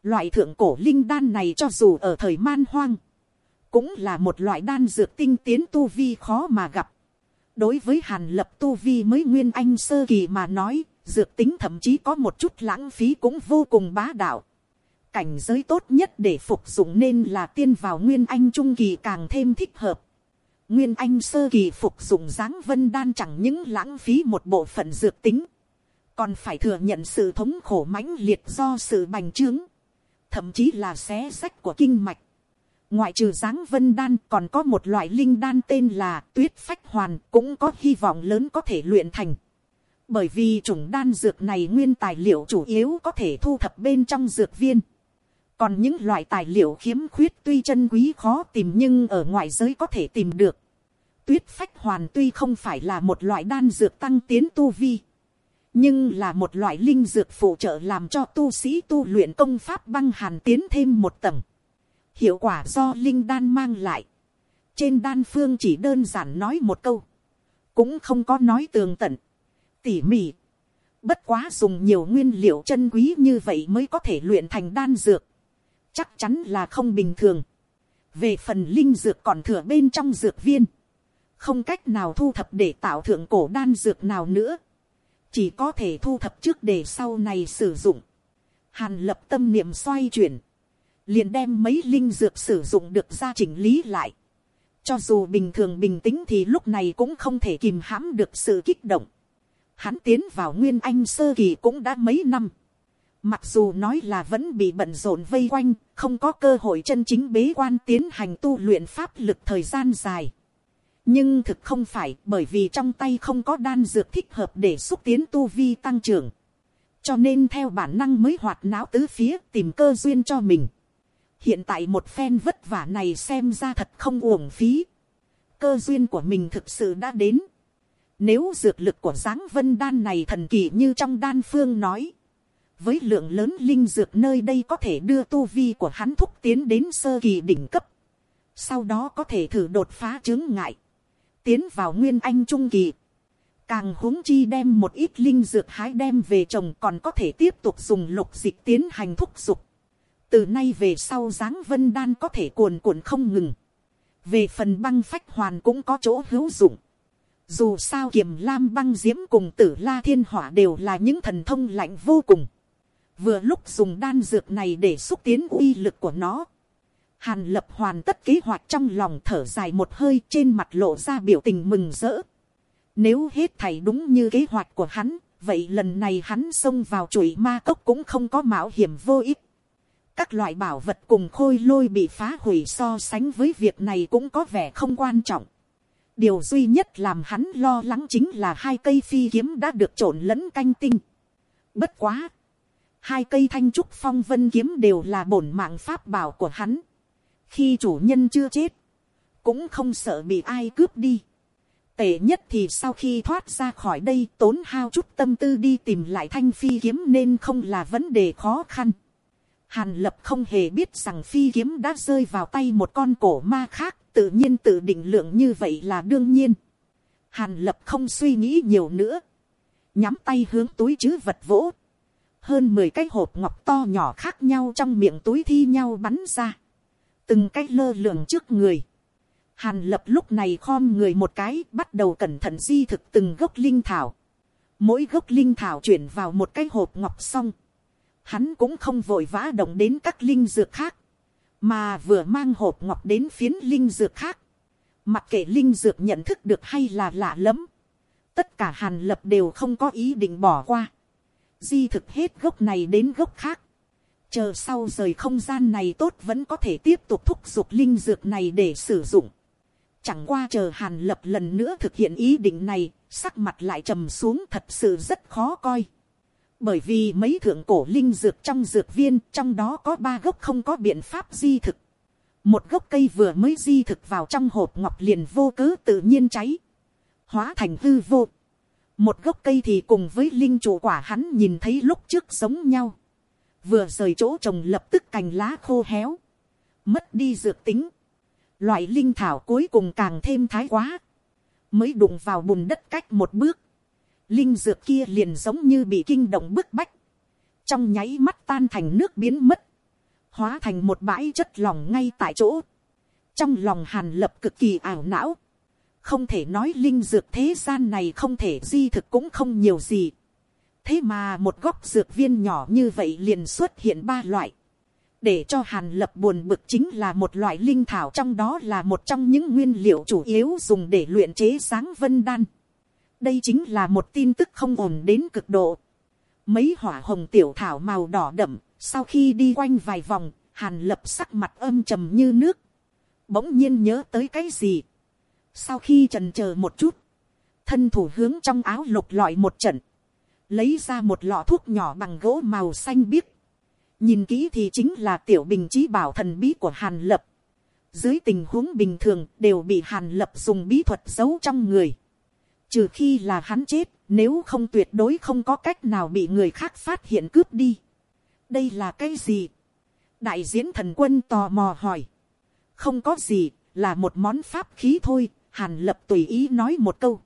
A: loại thượng cổ linh đan này cho dù ở thời man hoang, cũng là một loại đan dược tinh tiến tu vi khó mà gặp. Đối với hàn lập tu vi mới nguyên anh sơ kỳ mà nói, dược tính thậm chí có một chút lãng phí cũng vô cùng bá đạo. Cảnh giới tốt nhất để phục dụng nên là tiên vào nguyên anh trung kỳ càng thêm thích hợp. Nguyên anh sơ kỳ phục dụng dáng vân đan chẳng những lãng phí một bộ phận dược tính. Còn phải thừa nhận sự thống khổ mãnh liệt do sự bành trướng. Thậm chí là xé sách của kinh mạch. Ngoại trừ dáng vân đan còn có một loại linh đan tên là tuyết phách hoàn cũng có hy vọng lớn có thể luyện thành. Bởi vì chủng đan dược này nguyên tài liệu chủ yếu có thể thu thập bên trong dược viên. Còn những loại tài liệu khiếm khuyết tuy chân quý khó tìm nhưng ở ngoài giới có thể tìm được. Tuyết phách hoàn tuy không phải là một loại đan dược tăng tiến tu vi. Nhưng là một loại linh dược phụ trợ làm cho tu sĩ tu luyện công pháp băng hàn tiến thêm một tầng. Hiệu quả do linh đan mang lại. Trên đan phương chỉ đơn giản nói một câu. Cũng không có nói tường tận. Tỉ mỉ. Bất quá dùng nhiều nguyên liệu chân quý như vậy mới có thể luyện thành đan dược. Chắc chắn là không bình thường. Về phần linh dược còn thừa bên trong dược viên. Không cách nào thu thập để tạo thượng cổ đan dược nào nữa. Chỉ có thể thu thập trước để sau này sử dụng. Hàn lập tâm niệm xoay chuyển liền đem mấy linh dược sử dụng được ra chỉnh lý lại. Cho dù bình thường bình tĩnh thì lúc này cũng không thể kìm hãm được sự kích động. Hắn tiến vào Nguyên Anh sơ kỳ cũng đã mấy năm. Mặc dù nói là vẫn bị bận rộn vây quanh, không có cơ hội chân chính bế quan tiến hành tu luyện pháp lực thời gian dài. Nhưng thực không phải bởi vì trong tay không có đan dược thích hợp để xúc tiến tu vi tăng trưởng. Cho nên theo bản năng mới hoạt não tứ phía tìm cơ duyên cho mình hiện tại một phen vất vả này xem ra thật không uổng phí. cơ duyên của mình thực sự đã đến. nếu dược lực của giáng vân đan này thần kỳ như trong đan phương nói, với lượng lớn linh dược nơi đây có thể đưa tu vi của hắn thúc tiến đến sơ kỳ đỉnh cấp. sau đó có thể thử đột phá chứng ngại, tiến vào nguyên anh trung kỳ. Càng huống chi đem một ít linh dược hái đem về trồng còn có thể tiếp tục dùng lục dịch tiến hành thúc dục từ nay về sau dáng vân đan có thể cuồn cuộn không ngừng. về phần băng phách hoàn cũng có chỗ hữu dụng. dù sao kiềm lam băng diễm cùng tử la thiên hỏa đều là những thần thông lạnh vô cùng. vừa lúc dùng đan dược này để xúc tiến uy lực của nó. Hàn lập hoàn tất kế hoạch trong lòng thở dài một hơi trên mặt lộ ra biểu tình mừng rỡ. Nếu hết thảy đúng như kế hoạch của hắn, vậy lần này hắn xông vào chuỗi ma cốc cũng không có mạo hiểm vô ích. Các loại bảo vật cùng khôi lôi bị phá hủy so sánh với việc này cũng có vẻ không quan trọng. Điều duy nhất làm hắn lo lắng chính là hai cây phi kiếm đã được trộn lẫn canh tinh. Bất quá. Hai cây thanh trúc phong vân kiếm đều là bổn mạng pháp bảo của hắn. Khi chủ nhân chưa chết. Cũng không sợ bị ai cướp đi. Tệ nhất thì sau khi thoát ra khỏi đây tốn hao chút tâm tư đi tìm lại thanh phi kiếm nên không là vấn đề khó khăn. Hàn lập không hề biết rằng phi kiếm đã rơi vào tay một con cổ ma khác, tự nhiên tự định lượng như vậy là đương nhiên. Hàn lập không suy nghĩ nhiều nữa. Nhắm tay hướng túi chứ vật vỗ. Hơn 10 cái hộp ngọc to nhỏ khác nhau trong miệng túi thi nhau bắn ra. Từng cái lơ lửng trước người. Hàn lập lúc này khom người một cái bắt đầu cẩn thận di thực từng gốc linh thảo. Mỗi gốc linh thảo chuyển vào một cái hộp ngọc xong hắn cũng không vội vã động đến các linh dược khác, mà vừa mang hộp ngọc đến phiến linh dược khác. Mặc kệ linh dược nhận thức được hay là lạ lắm tất cả hàn lập đều không có ý định bỏ qua. Di thực hết gốc này đến gốc khác. Chờ sau rời không gian này tốt vẫn có thể tiếp tục thúc giục linh dược này để sử dụng. Chẳng qua chờ hàn lập lần nữa thực hiện ý định này, sắc mặt lại trầm xuống thật sự rất khó coi. Bởi vì mấy thượng cổ linh dược trong dược viên trong đó có ba gốc không có biện pháp di thực. Một gốc cây vừa mới di thực vào trong hộp ngọc liền vô cớ tự nhiên cháy. Hóa thành hư vô. Một gốc cây thì cùng với linh chủ quả hắn nhìn thấy lúc trước giống nhau vừa rời chỗ trồng lập tức cành lá khô héo mất đi dược tính. Loại linh thảo cuối cùng càng thêm thái quá mới đụng vào bùn đất cách một bước. Linh dược kia liền giống như bị kinh động bức bách, trong nháy mắt tan thành nước biến mất, hóa thành một bãi chất lòng ngay tại chỗ, trong lòng hàn lập cực kỳ ảo não, không thể nói linh dược thế gian này không thể di thực cũng không nhiều gì, thế mà một góc dược viên nhỏ như vậy liền xuất hiện ba loại, để cho hàn lập buồn bực chính là một loại linh thảo trong đó là một trong những nguyên liệu chủ yếu dùng để luyện chế sáng vân đan đây chính là một tin tức không ổn đến cực độ. Mấy hỏa hồng tiểu thảo màu đỏ đậm, sau khi đi quanh vài vòng, hàn lập sắc mặt âm trầm như nước. Bỗng nhiên nhớ tới cái gì. Sau khi trần chờ một chút, thân thủ hướng trong áo lục lọi một trận. Lấy ra một lọ thuốc nhỏ bằng gỗ màu xanh biếc. Nhìn kỹ thì chính là tiểu bình trí bảo thần bí của hàn lập. Dưới tình huống bình thường đều bị hàn lập dùng bí thuật giấu trong người Trừ khi là hắn chết, nếu không tuyệt đối không có cách nào bị người khác phát hiện cướp đi. Đây là cái gì? Đại diễn thần quân tò mò hỏi. Không có gì, là một món pháp khí thôi, hàn lập tùy ý nói một câu.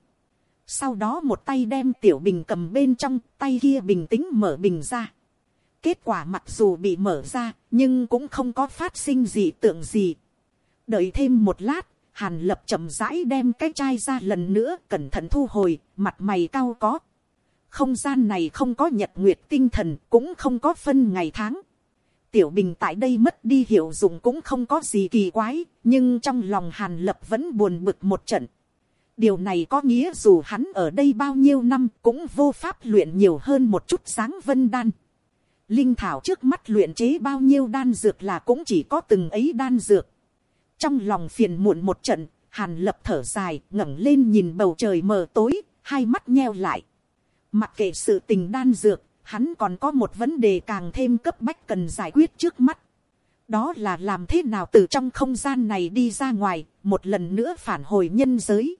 A: Sau đó một tay đem tiểu bình cầm bên trong, tay kia bình tĩnh mở bình ra. Kết quả mặc dù bị mở ra, nhưng cũng không có phát sinh gì tượng gì. Đợi thêm một lát, Hàn lập chậm rãi đem cái chai ra lần nữa cẩn thận thu hồi, mặt mày cao có. Không gian này không có nhật nguyệt tinh thần, cũng không có phân ngày tháng. Tiểu bình tại đây mất đi hiệu dụng cũng không có gì kỳ quái, nhưng trong lòng hàn lập vẫn buồn bực một trận. Điều này có nghĩa dù hắn ở đây bao nhiêu năm cũng vô pháp luyện nhiều hơn một chút sáng vân đan. Linh thảo trước mắt luyện chế bao nhiêu đan dược là cũng chỉ có từng ấy đan dược trong lòng phiền muộn một trận, hàn lập thở dài, ngẩng lên nhìn bầu trời mờ tối, hai mắt nheo lại. Mặc kệ sự tình đan dược, hắn còn có một vấn đề càng thêm cấp bách cần giải quyết trước mắt. Đó là làm thế nào từ trong không gian này đi ra ngoài, một lần nữa phản hồi nhân giới.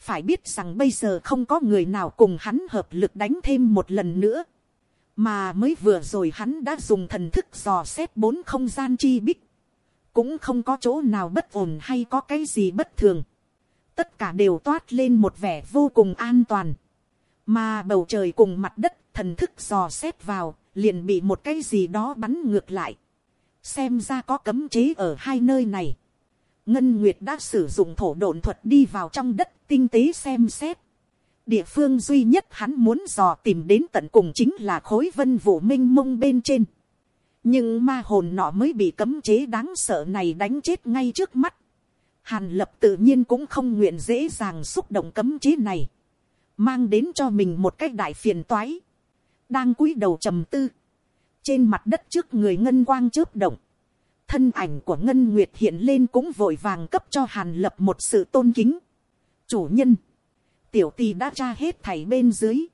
A: Phải biết rằng bây giờ không có người nào cùng hắn hợp lực đánh thêm một lần nữa. Mà mới vừa rồi hắn đã dùng thần thức dò xét bốn không gian chi bích cũng không có chỗ nào bất ổn hay có cái gì bất thường. Tất cả đều toát lên một vẻ vô cùng an toàn. Mà bầu trời cùng mặt đất thần thức dò xét vào, liền bị một cái gì đó bắn ngược lại. Xem ra có cấm chế ở hai nơi này. Ngân Nguyệt đã sử dụng thổ độn thuật đi vào trong đất tinh tế xem xét. địa phương duy nhất hắn muốn dò tìm đến tận cùng chính là khối vân vụ minh mông bên trên. nhưng ma hồn nọ mới bị cấm chế đáng sợ này đánh chết ngay trước mắt. hàn lập tự nhiên cũng không nguyện dễ dàng xúc động cấm chế này, mang đến cho mình một cái đại phiền toái, đang cúi đầu trầm tư, trên mặt đất trước người ngân quang chớp động, thân ảnh của ngân nguyệt hiện lên cũng vội vàng cấp cho hàn lập một sự tôn kính. chủ nhân, tiểu tì đã tra hết thảy bên dưới,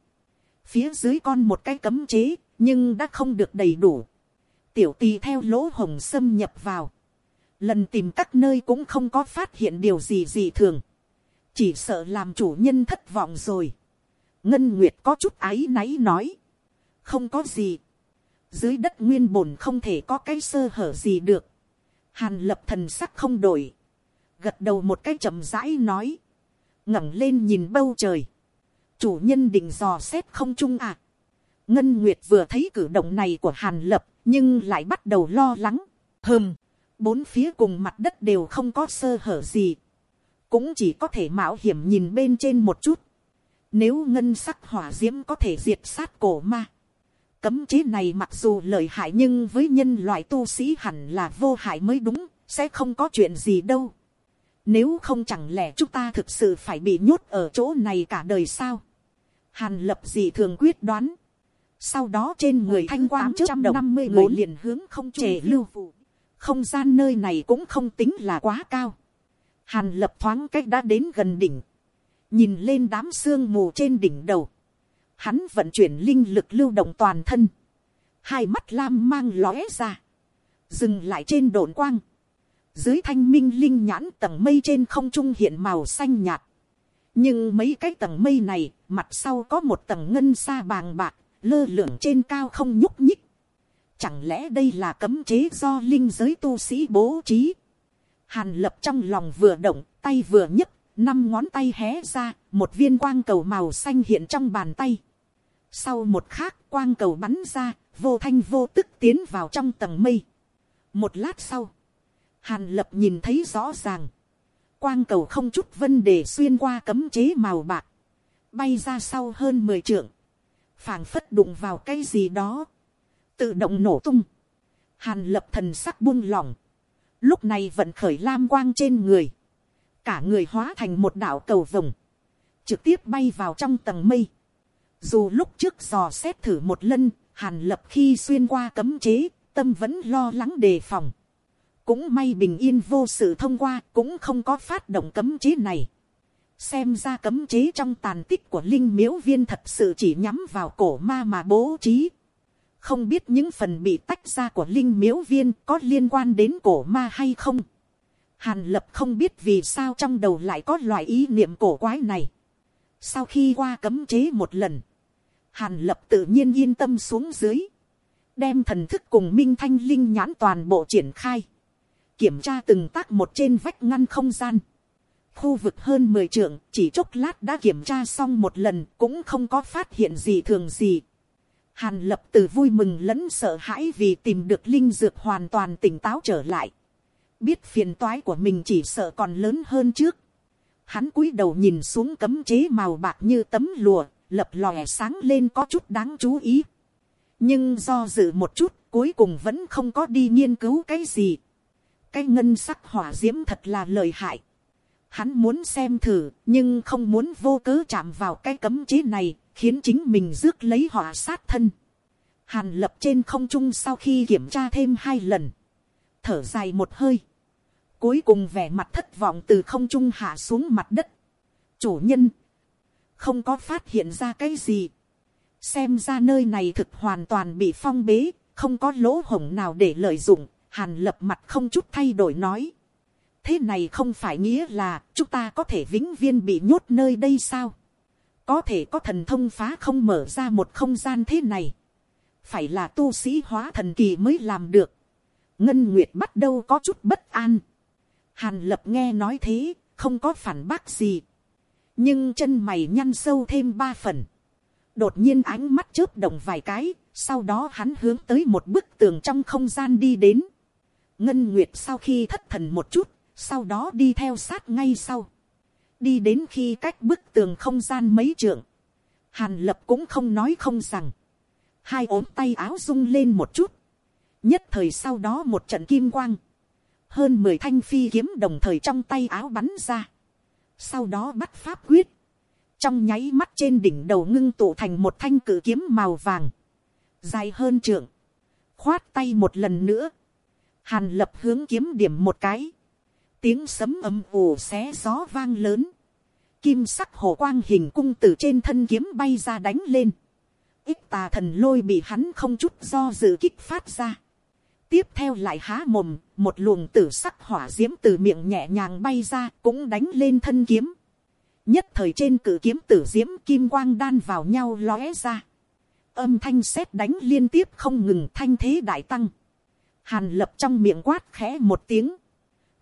A: phía dưới con một cái cấm chế, nhưng đã không được đầy đủ, tiểu tì theo lỗ hồng xâm nhập vào, lần tìm các nơi cũng không có phát hiện điều gì gì thường, chỉ sợ làm chủ nhân thất vọng rồi, ngân nguyệt có chút áy náy nói, không có gì, dưới đất nguyên bổn không thể có cái sơ hở gì được, hàn lập thần sắc không đổi, gật đầu một cái chậm rãi nói, ngẩng lên nhìn bầu trời, chủ nhân định dò xét không trung à. ngân nguyệt vừa thấy cử động này của hàn lập, nhưng lại bắt đầu lo lắng, hừm, bốn phía cùng mặt đất đều không có sơ hở gì, cũng chỉ có thể mạo hiểm nhìn bên trên một chút, nếu ngân sắc hỏa diễm có thể diệt sát cổ ma, cấm chế này mặc dù lợi hại nhưng với nhân loại tu sĩ hẳn là vô hại mới đúng, sẽ không có chuyện gì đâu. Nếu không chẳng lẽ chúng ta thực sự phải bị nhốt ở chỗ này cả đời sao? Hàn lập gì thường quyết đoán. Sau đó trên người thanh quang trước năm mươi người liền hướng không trề lưu. Không gian nơi này cũng không tính là quá cao. Hàn lập thoáng cách đã đến gần đỉnh. Nhìn lên đám sương mù trên đỉnh đầu. Hắn vận chuyển linh lực lưu động toàn thân. Hai mắt lam mang lóe ra. Dừng lại trên đồn quang dưới thanh minh linh nhãn tầng mây trên không trung hiện màu xanh nhạt. nhưng mấy cái tầng mây này, mặt sau có một tầng ngân xa bàng bạc, lơ lửng trên cao không nhúc nhích. Chẳng lẽ đây là cấm chế do linh giới tu sĩ bố trí? Hàn lập trong lòng vừa động, tay vừa nhấc, năm ngón tay hé ra, một viên quang cầu màu xanh hiện trong bàn tay. Sau một khắc quang cầu bắn ra, vô thanh vô tức tiến vào trong tầng mây. Một lát sau, Hàn lập nhìn thấy rõ ràng. Quang cầu không chút vấn đề xuyên qua cấm chế màu bạc. Bay ra sau hơn 10 trượng. phảng phất đụng vào cái gì đó. Tự động nổ tung. Hàn lập thần sắc buông lỏng. Lúc này vẫn khởi lam quang trên người. Cả người hóa thành một đảo cầu vồng. Trực tiếp bay vào trong tầng mây. Dù lúc trước dò xét thử một lần, hàn lập khi xuyên qua cấm chế, tâm vẫn lo lắng đề phòng cũng may bình yên vô sự thông qua cũng không có phát động cấm chế này. xem ra cấm chế trong tàn tích của linh miếu viên thật sự chỉ nhắm vào cổ ma mà bố trí. không biết những phần bị tách ra của linh miếu viên có liên quan đến cổ ma hay không. hàn lập không biết vì sao trong đầu lại có loại ý niệm cổ quái này sau khi qua cấm chế một lần, hàn lập tự nhiên yên tâm xuống dưới đem thần thức cùng minh thanh linh nhãn toàn bộ triển khai kiểm tra từng tác một trên vách ngăn không gian. Khu vực hơn mười trượng, chỉ chốc lát đã kiểm tra xong một lần, cũng không có phát hiện gì thường gì. Hàn lập từ vui mừng lẫn sợ hãi vì tìm được linh dược hoàn toàn tỉnh táo trở lại. Biết phiền toái của mình chỉ sợ còn lớn hơn trước. Hắn cúi đầu nhìn xuống cấm chế màu bạc như tấm lùa, lập lòe sáng lên có chút đáng chú ý. Nhưng do dự một chút, cuối cùng vẫn không có đi nghiên cứu cái gì cái ngân sắc hỏa d i ễ m thật là lợi hại. Hắn muốn xem thử, nhưng không muốn vô cớ chạm vào cái cấm chế này, khiến chính mình rước lấy hỏa sát thân. Hàn lập trên không trung sau khi kiểm tra thêm hai lần. Thở dài một hơi. Cuối cùng vẻ mặt thất vọng từ không trung hạ xuống mặt đất. Chủ nhân. Không có phát hiện ra cái gì. Xem ra nơi này thực hoàn toàn bị phong bế, không có lỗ hổng nào để lợi dụng Hàn lập mặt không chút thay đổi nói. Thế này không phải nghĩa là chúng ta có thể vĩnh viên bị nhốt nơi đây sao? Có thể có thần thông phá không mở ra một không gian thế này. Phải là tu sĩ hóa thần kỳ mới làm được. Ngân Nguyệt bắt đầu có chút bất an. Hàn lập nghe nói thế, không có phản bác gì. Nhưng chân mày nhăn sâu thêm ba phần. Đột nhiên ánh mắt chớp động vài cái, sau đó hắn hướng tới một bức tường trong không gian đi đến. Ngân Nguyệt sau khi thất thần một chút, sau đó đi theo sát ngay sau. đi đến khi cách bức tường không gian mấy trượng, hàn lập cũng không nói không rằng, hai ốm tay áo rung lên một chút, nhất thời sau đó một trận kim quang, hơn mười thanh phi kiếm đồng thời trong tay áo bắn ra, sau đó bắt pháp quyết, trong nháy mắt trên đỉnh đầu ngưng tụ thành một thanh cử kiếm màu vàng, dài hơn trượng, khoát tay một lần nữa, hàn lập hướng kiếm điểm một cái, tiếng sấm ầm ù xé gió vang lớn, kim sắc hồ quang hình cung từ trên thân kiếm bay ra đánh lên, ít tà thần lôi bị hắn không chút do dự kích phát ra, tiếp theo lại há mồm, một luồng tử sắc hỏa d i ễ m từ miệng nhẹ nhàng bay ra cũng đánh lên thân kiếm, nhất thời trên cử kiếm tử d i ễ m kim quang đan vào nhau lóe ra, âm thanh sét đánh liên tiếp không ngừng thanh thế đại tăng, hàn lập trong miệng quát khẽ một tiếng,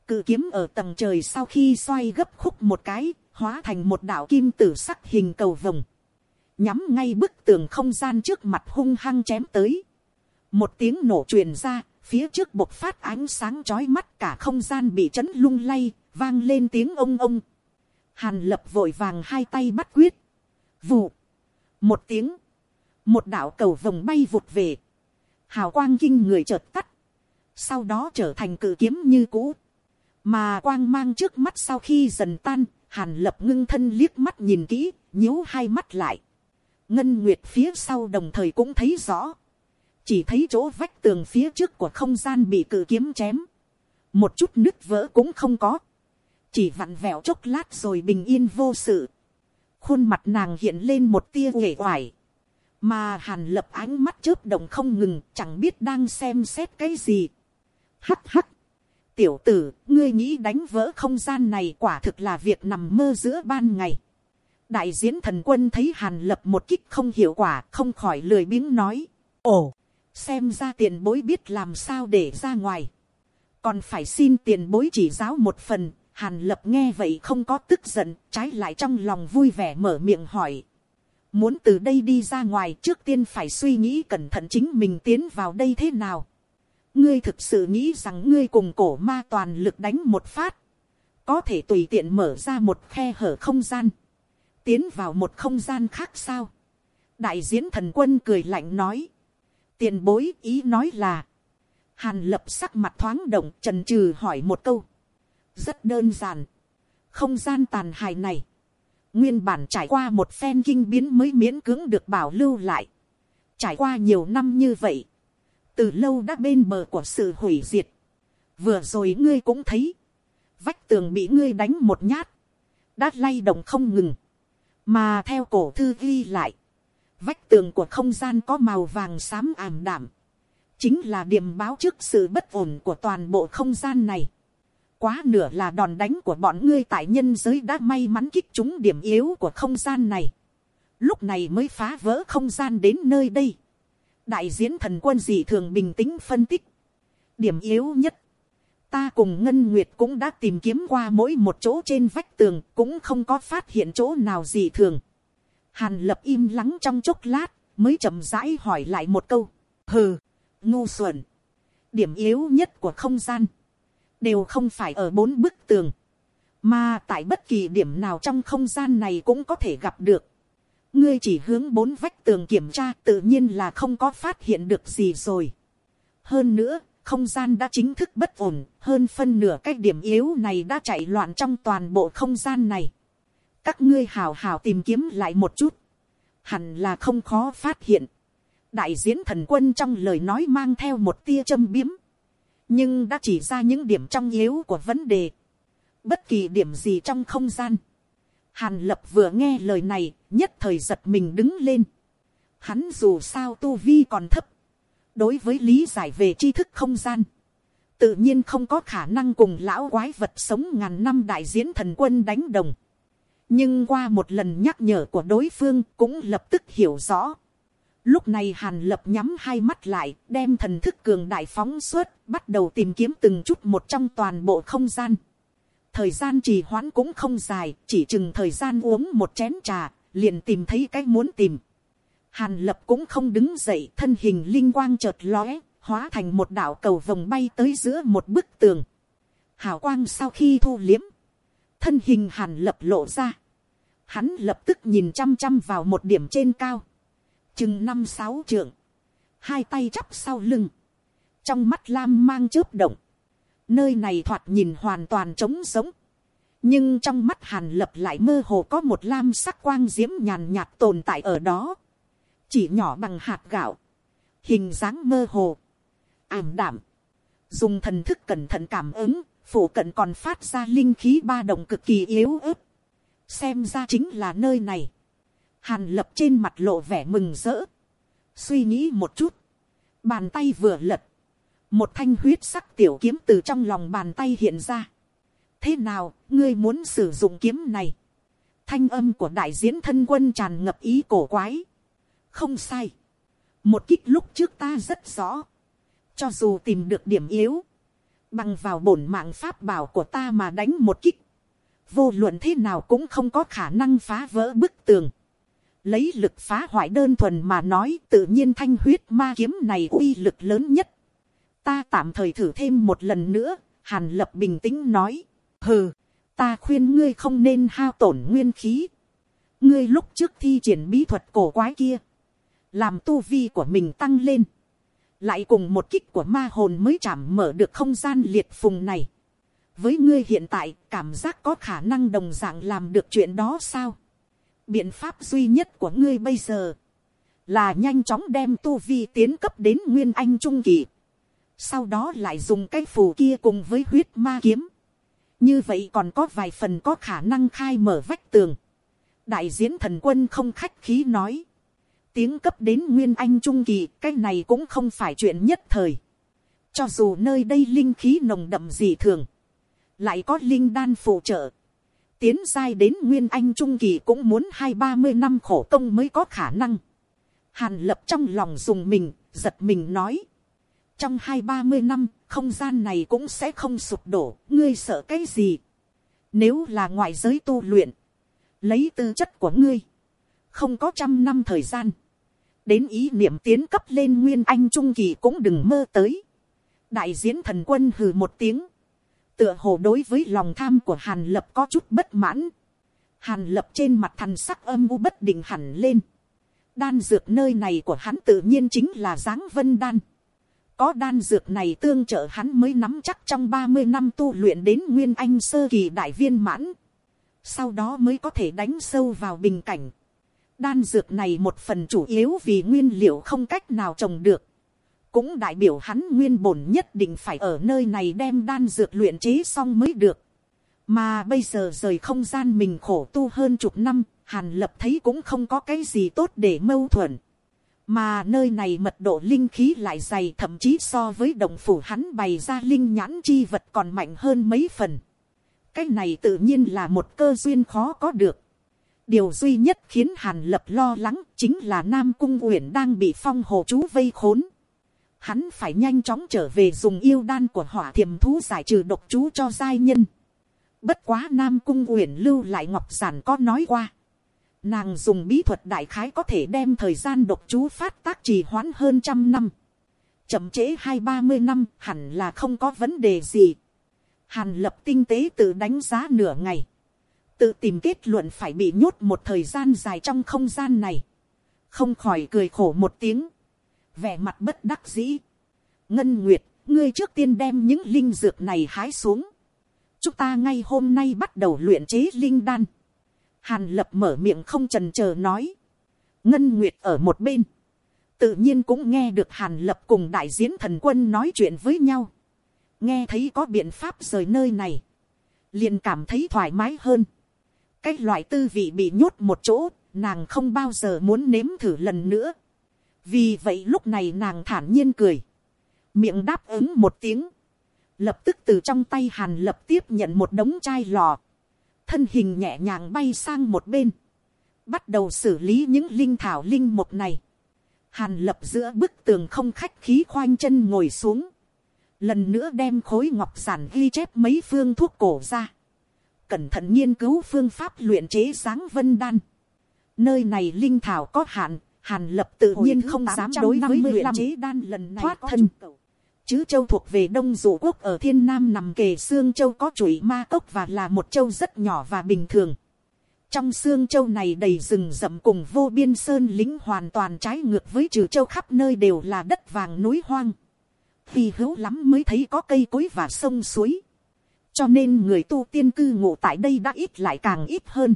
A: cự kiếm ở tầng trời sau khi xoay gấp khúc một cái, hóa thành một đạo kim tử sắc hình cầu vồng, nhắm ngay bức tường không gian trước mặt hung hăng chém tới, một tiếng nổ truyền ra, phía trước bộc phát ánh sáng chói mắt cả không gian bị chấn lung lay, vang lên tiếng ông ông. Hàn lập vội vàng hai tay bắt quyết. Vụ. Một tiếng. Một đạo cầu vồng bay vụt về. Hào quang kinh người chợt tắt. Sau đó trở thành cự kiếm như cũ. Mà quang mang trước mắt sau khi dần tan, hàn lập ngưng thân liếc mắt nhìn kỹ, nhíu hai mắt lại. Ngân Nguyệt phía sau đồng thời cũng thấy rõ chỉ thấy chỗ vách tường phía trước của không gian bị cự kiếm chém, một chút nứt vỡ cũng không có, chỉ vặn vẹo chốc lát rồi bình yên vô sự, khuôn mặt nàng hiện lên một tia uể oải, mà hàn lập ánh mắt chớp động không ngừng chẳng biết đang xem xét cái gì. hắt hắt, tiểu tử ngươi nghĩ đánh vỡ không gian này quả thực là việc nằm mơ giữa ban ngày. đại diễn thần quân thấy hàn lập một kích không hiệu quả không khỏi lười biếng nói. ồ, xem ra tiền bối biết làm sao để ra ngoài, còn phải xin tiền bối chỉ giáo một phần, hàn lập nghe vậy không có tức giận, trái lại trong lòng vui vẻ mở miệng hỏi. Muốn từ đây đi ra ngoài trước tiên phải suy nghĩ cẩn thận chính mình tiến vào đây thế nào. ngươi thực sự nghĩ rằng ngươi cùng cổ ma toàn lực đánh một phát, có thể tùy tiện mở ra một khe hở không gian, tiến vào một không gian khác sao. đại diễn thần quân cười lạnh nói, tiền bối ý nói là, hàn lập sắc mặt thoáng động trần trừ hỏi một câu, rất đơn giản, không gian tàn hài này, nguyên bản trải qua một phen kinh biến mới miễn cưỡng được bảo lưu lại, trải qua nhiều năm như vậy, từ lâu đã bên bờ của sự hủy diệt, vừa rồi ngươi cũng thấy, vách tường bị ngươi đánh một nhát, đã lay động không ngừng, mà theo cổ thư ghi lại, Vách tường của không gian có màu vàng xám ảm đảm. Chính là điểm báo trước sự bất ổn của toàn bộ không gian này. Quá nửa là đòn đánh của bọn ngươi tại nhân giới đã may mắn kích chúng điểm yếu của không gian này. Lúc này mới phá vỡ không gian đến nơi đây. Đại diễn thần quân dị thường bình tĩnh phân tích. Điểm yếu nhất, ta cùng ngân nguyệt cũng đã tìm kiếm qua mỗi một chỗ trên vách tường, cũng không có phát hiện chỗ nào gì thường Hàn lập im lắng trong chốc lát, mới chậm rãi hỏi lại một câu. Hừ, ngu xuẩn. Điểm yếu nhất của không gian, đều không phải ở bốn bức tường, mà tại bất kỳ điểm nào trong không gian này cũng có thể gặp được. Ngươi chỉ hướng bốn vách tường kiểm tra tự nhiên là không có phát hiện được gì rồi. Hơn nữa, không gian đã chính thức bất ổn, hơn phân nửa cái điểm yếu này đã chạy loạn trong toàn bộ không gian này các ngươi hào hào tìm kiếm lại một chút, hẳn là không khó phát hiện. đại diễn thần quân trong lời nói mang theo một tia châm biếm, nhưng đã chỉ ra những điểm trong yếu của vấn đề, bất kỳ điểm gì trong không gian. Hàn lập vừa nghe lời này, nhất thời giật mình đứng lên. Hắn dù sao tu vi còn thấp, đối với lý giải về tri thức không gian, tự nhiên không có khả năng cùng lão quái vật sống ngàn năm đại diễn thần quân đánh đồng nhưng qua một lần nhắc nhở của đối phương cũng lập tức hiểu rõ. Lúc này hàn lập nhắm hai mắt lại, đem thần thức cường đại phóng suốt, bắt đầu tìm kiếm từng chút một trong toàn bộ không gian. Thời gian trì hoãn cũng không dài, chỉ chừng thời gian uống một chén trà, liền tìm thấy cái muốn tìm. Hàn lập cũng không đứng dậy, thân hình linh quang chợt lóe, hóa thành một đạo cầu vòng bay tới giữa một bức tường. Hào quang sau khi thu liếm, thân hình hàn lập lộ ra, hắn lập tức nhìn chăm chăm vào một điểm trên cao, chừng năm sáu trượng, hai tay chắp sau lưng, trong mắt lam mang chớp động, nơi này thoạt nhìn hoàn toàn trống sống, nhưng trong mắt hàn lập lại mơ hồ có một lam sắc quang diễm nhàn nhạt tồn tại ở đó, chỉ nhỏ bằng hạt gạo, hình dáng mơ hồ, ảm đạm, dùng thần thức cẩn thận cảm ứng, phủ cận còn phát ra linh khí ba động cực kỳ yếu ớt, xem ra chính là nơi này, hàn lập trên mặt lộ vẻ mừng rỡ, suy nghĩ một chút, bàn tay vừa lật, một thanh huyết sắc tiểu kiếm từ trong lòng bàn tay hiện ra. thế nào, ngươi muốn sử dụng kiếm này. thanh âm của đại diễn thân quân tràn ngập ý cổ quái. không sai. một kích lúc trước ta rất rõ. cho dù tìm được điểm yếu, bằng vào bổn mạng pháp bảo của ta mà đánh một kích. vô luận thế nào cũng không có khả năng phá vỡ bức tường. lấy lực phá hoại đơn thuần mà nói tự nhiên thanh huyết ma kiếm này uy lực lớn nhất ta tạm thời thử thêm một lần nữa, hàn lập bình tĩnh nói, hừ, ta khuyên ngươi không nên hao tổn nguyên khí. ngươi lúc trước thi triển bí thuật cổ quái kia, làm tu vi của mình tăng lên, lại cùng một kích của ma hồn mới chạm mở được không gian liệt phùng này. với ngươi hiện tại cảm giác có khả năng đồng dạng làm được chuyện đó sao. biện pháp duy nhất của ngươi bây giờ, là nhanh chóng đem tu vi tiến cấp đến nguyên anh trung kỳ sau đó lại dùng cái phù kia cùng với huyết ma kiếm, như vậy còn có vài phần có khả năng khai mở vách tường. đại diễn thần quân không khách khí nói, tiếng cấp đến nguyên anh trung kỳ cái này cũng không phải chuyện nhất thời, cho dù nơi đây linh khí nồng đậm gì thường, lại có linh đan phụ trợ, tiến giai đến nguyên anh trung kỳ cũng muốn hai ba mươi năm khổ công mới có khả năng. Hàn lập trong lòng dùng mình, giật mình nói trong hai ba mươi năm, không gian này cũng sẽ không sụp đổ, ngươi sợ cái gì. Nếu là ngoại giới tu luyện, lấy tư chất của ngươi, không có trăm năm thời gian, đến ý niệm tiến cấp lên nguyên anh trung kỳ cũng đừng mơ tới. đại diễn thần quân hừ một tiếng, tựa hồ đối với lòng tham của hàn lập có chút bất mãn. hàn lập trên mặt thần sắc âm u bất định hẳn lên. đan dược nơi này của hắn tự nhiên chính là dáng vân đan. Có đan dược này tương trợ hắn mới nắm chắc trong ba mươi năm tu luyện đến Nguyên Anh sơ kỳ đại viên mãn. Sau đó mới có thể đánh sâu vào bình cảnh. Đan dược này một phần chủ yếu vì nguyên liệu không cách nào trồng được. Cũng đại biểu hắn nguyên bổn nhất định phải ở nơi này đem đan dược luyện chế xong mới được. Mà bây giờ rời không gian mình khổ tu hơn chục năm, Hàn Lập thấy cũng không có cái gì tốt để mâu thuẫn mà nơi này mật độ linh khí lại dày thậm chí so với đồng phủ hắn bày ra linh nhãn chi vật còn mạnh hơn mấy phần. cái này tự nhiên là một cơ duyên khó có được điều duy nhất khiến hàn lập lo lắng chính là nam cung uyển đang bị phong hồ chú vây khốn. hắn phải nhanh chóng trở về dùng yêu đan của hỏa thiềm thú giải trừ độc chú cho giai nhân. bất quá nam cung uyển lưu lại ngọc giản có nói qua Nàng dùng bí thuật đại khái có thể đem thời gian độc chú phát tác trì hoãn hơn trăm năm. Chậm trễ hai ba mươi năm hẳn là không có vấn đề gì. Hàn lập tinh tế tự đánh giá nửa ngày. Tự tìm kết luận phải bị nhốt một thời gian dài trong không gian này. Không khỏi cười khổ một tiếng. Vẻ mặt bất đắc dĩ. Ngân Nguyệt, ngươi trước tiên đem những linh dược này hái xuống. Chúng ta ngay hôm nay bắt đầu luyện chế linh đan Hàn lập mở miệng không trần chờ nói. Ngân Nguyệt ở một bên. Tự nhiên cũng nghe được Hàn lập cùng đại diễn thần quân nói chuyện với nhau. Nghe thấy có biện pháp rời nơi này. Liền cảm thấy thoải mái hơn. Cái loại tư vị bị nhốt một chỗ, nàng không bao giờ muốn nếm thử lần nữa. Vì vậy lúc này nàng thản nhiên cười. Miệng đáp ứng một tiếng. Lập tức từ trong tay hàn lập tiếp nhận một đống chai lò thân hình nhẹ nhàng bay sang một bên, bắt đầu xử lý những linh thảo linh một này. Hàn lập giữa bức tường không khách khí khoanh chân ngồi xuống, lần nữa đem khối ngọc giản ghi chép mấy phương thuốc cổ ra, cẩn thận nghiên cứu phương pháp luyện chế sáng vân đan. Nơi này linh thảo có hạn, hàn lập tự nhiên không dám đối với luyện chế đan lần này thoát thân. chứ châu thuộc về đông dụ quốc ở thiên nam nằm kề xương châu có chuỗi ma cốc và là một châu rất nhỏ và bình thường. trong xương châu này đầy rừng rậm cùng vô biên sơn lính hoàn toàn trái ngược với trừ châu khắp nơi đều là đất vàng núi hoang. vì hữu lắm mới thấy có cây cối và sông suối cho nên người tu tiên cư ngụ tại đây đã ít lại càng ít hơn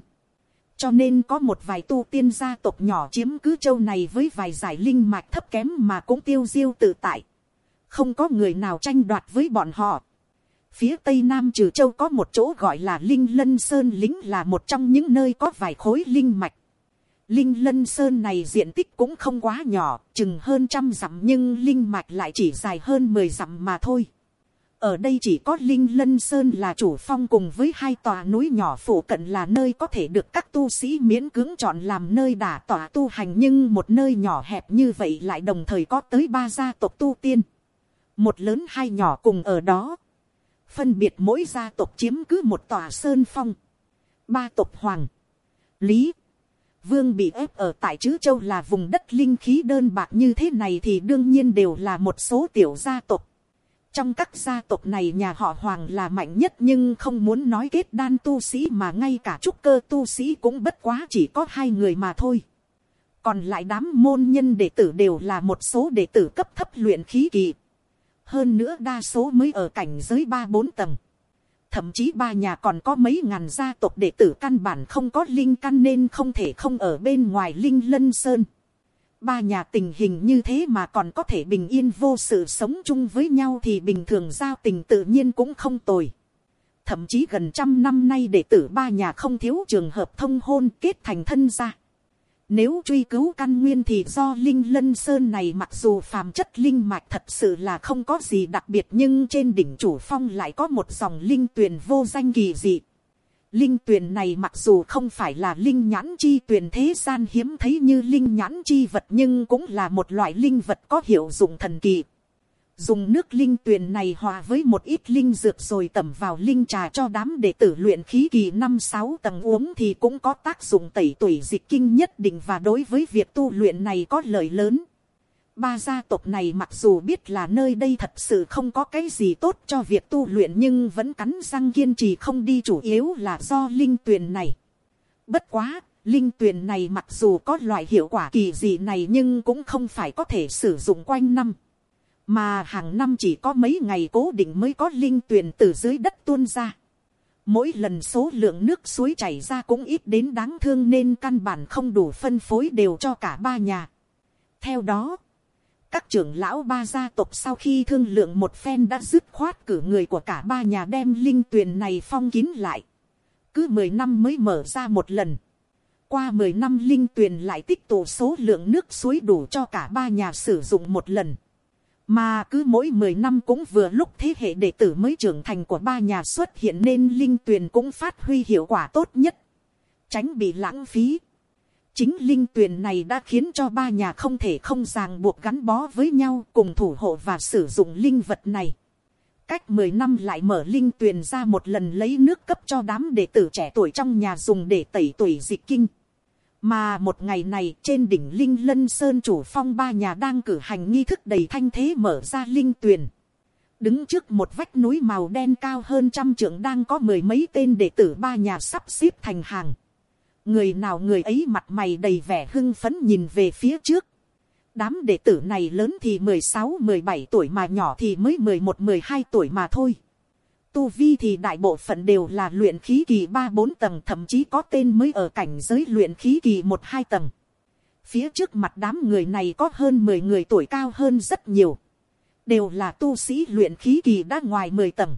A: cho nên có một vài tu tiên gia tộc nhỏ chiếm cứ châu này với vài giải linh mạch thấp kém mà cũng tiêu diêu tự tại không có người nào tranh đoạt với bọn họ. Phía tây nam trừ châu có một chỗ gọi là Linh Lân Sơn lính là một trong những nơi có vài khối linh mạch. Linh Lân Sơn này diện tích cũng không quá nhỏ, chừng hơn trăm dặm nhưng linh mạch lại chỉ dài hơn mười dặm mà thôi. Ở đây chỉ có Linh Lân Sơn là chủ phong cùng với hai tòa núi nhỏ phụ cận là nơi có thể được các tu sĩ miễn cưỡng chọn làm nơi đả tỏa tu hành nhưng một nơi nhỏ hẹp như vậy lại đồng thời có tới ba gia tộc tu tiên. Một lớn hai nhỏ cùng ở đó, phân biệt mỗi gia tộc chiếm cứ một tòa sơn phong, ba tộc hoàng, lý, vương bị ép ở tại chữ châu là vùng đất linh khí đơn bạc như thế này thì đương nhiên đều là một số tiểu gia tộc trong các gia tộc này nhà họ hoàng là mạnh nhất nhưng không muốn nói kết đan tu sĩ mà ngay cả trúc cơ tu sĩ cũng bất quá chỉ có hai người mà thôi. còn lại đám môn nhân đệ tử đều là một số đệ tử cấp thấp luyện khí kỳ hơn nữa đa số mới ở cảnh giới ba bốn tầng. Thậm chí ba nhà còn có mấy ngàn gia tộc đệ tử căn bản không có linh căn nên không thể không ở bên ngoài linh lân sơn. Ba nhà tình hình như thế mà còn có thể bình yên vô sự sống chung với nhau thì bình thường giao tình tự nhiên cũng không tồi. Thậm chí gần trăm năm nay đệ tử ba nhà không thiếu trường hợp thông hôn kết thành thân gia. Nếu truy cứu căn nguyên thì do linh lân sơn này mặc dù phàm chất linh mạch thật sự là không có gì đặc biệt nhưng trên đỉnh chủ phong lại có một dòng linh tuyền vô danh kỳ dị. Linh tuyền này mặc dù không phải là linh nhãn chi tuyền thế gian hiếm thấy như linh nhãn chi vật nhưng cũng là một loại linh vật có hiệu dụng thần kỳ dùng nước linh tuyền này hòa với một ít linh dược rồi tẩm vào linh trà cho đám đệ tử luyện khí kỳ năm sáu tầng uống thì cũng có tác dụng tẩy tuổi dịch kinh nhất định và đối với việc tu luyện này có lợi lớn. Ba gia tộc này mặc dù biết là nơi đây thật sự không có cái gì tốt cho việc tu luyện nhưng vẫn cắn răng kiên trì không đi chủ yếu là do linh tuyền này. Bất quá, linh tuyền này mặc dù có loại hiệu quả kỳ dị này nhưng cũng không phải có thể sử dụng quanh năm mà hàng năm chỉ có mấy ngày cố định mới có linh tuyền từ dưới đất tuôn ra. Mỗi lần số lượng nước suối chảy ra cũng ít đến đáng thương nên căn bản không đủ phân phối đều cho cả ba nhà. Theo đó, các trưởng lão ba gia tộc sau khi thương lượng một phen đã dứt khoát cử người của cả ba nhà đem linh tuyền này phong kín lại. Cứ mười năm mới mở ra một lần. Qua mười năm linh tuyền lại tích tụ số lượng nước suối đủ cho cả ba nhà sử dụng một lần mà cứ mỗi mười năm cũng vừa lúc thế hệ đệ tử mới trưởng thành của ba nhà xuất hiện nên linh tuyền cũng phát huy hiệu quả tốt nhất. Tránh bị lãng phí. Chính linh tuyển này đã khiến cho ba nhà không thể không ràng buộc gắn bó với nhau cùng thủ hộ và sử dụng linh vật này. Cách mười năm lại mở linh tuyển ra một lần lấy nước cấp cho đám đệ tử trẻ tuổi trong nhà dùng để tẩy tuổi dịch kinh mà một ngày này, trên đỉnh linh lân sơn chủ phong ba nhà đang cử hành nghi thức đầy thanh thế mở ra linh tuyển. đứng trước một vách núi màu đen cao hơn trăm trượng đang có mười mấy tên đệ tử ba nhà sắp xếp thành hàng người nào người ấy mặt mày đầy vẻ hưng phấn nhìn về phía trước đám đệ tử này lớn thì mười sáu, mười bảy tuổi mà nhỏ thì mới mười một, mười hai tuổi mà thôi tu vi thì đại bộ phận đều là luyện khí kỳ ba, bốn tầng, thậm chí có tên mới ở cảnh giới luyện khí kỳ một, hai tầng. Phía trước mặt đám người này có hơn mười người tuổi cao hơn rất nhiều. Đều là tu sĩ luyện khí kỳ đã ngoài mười tầng.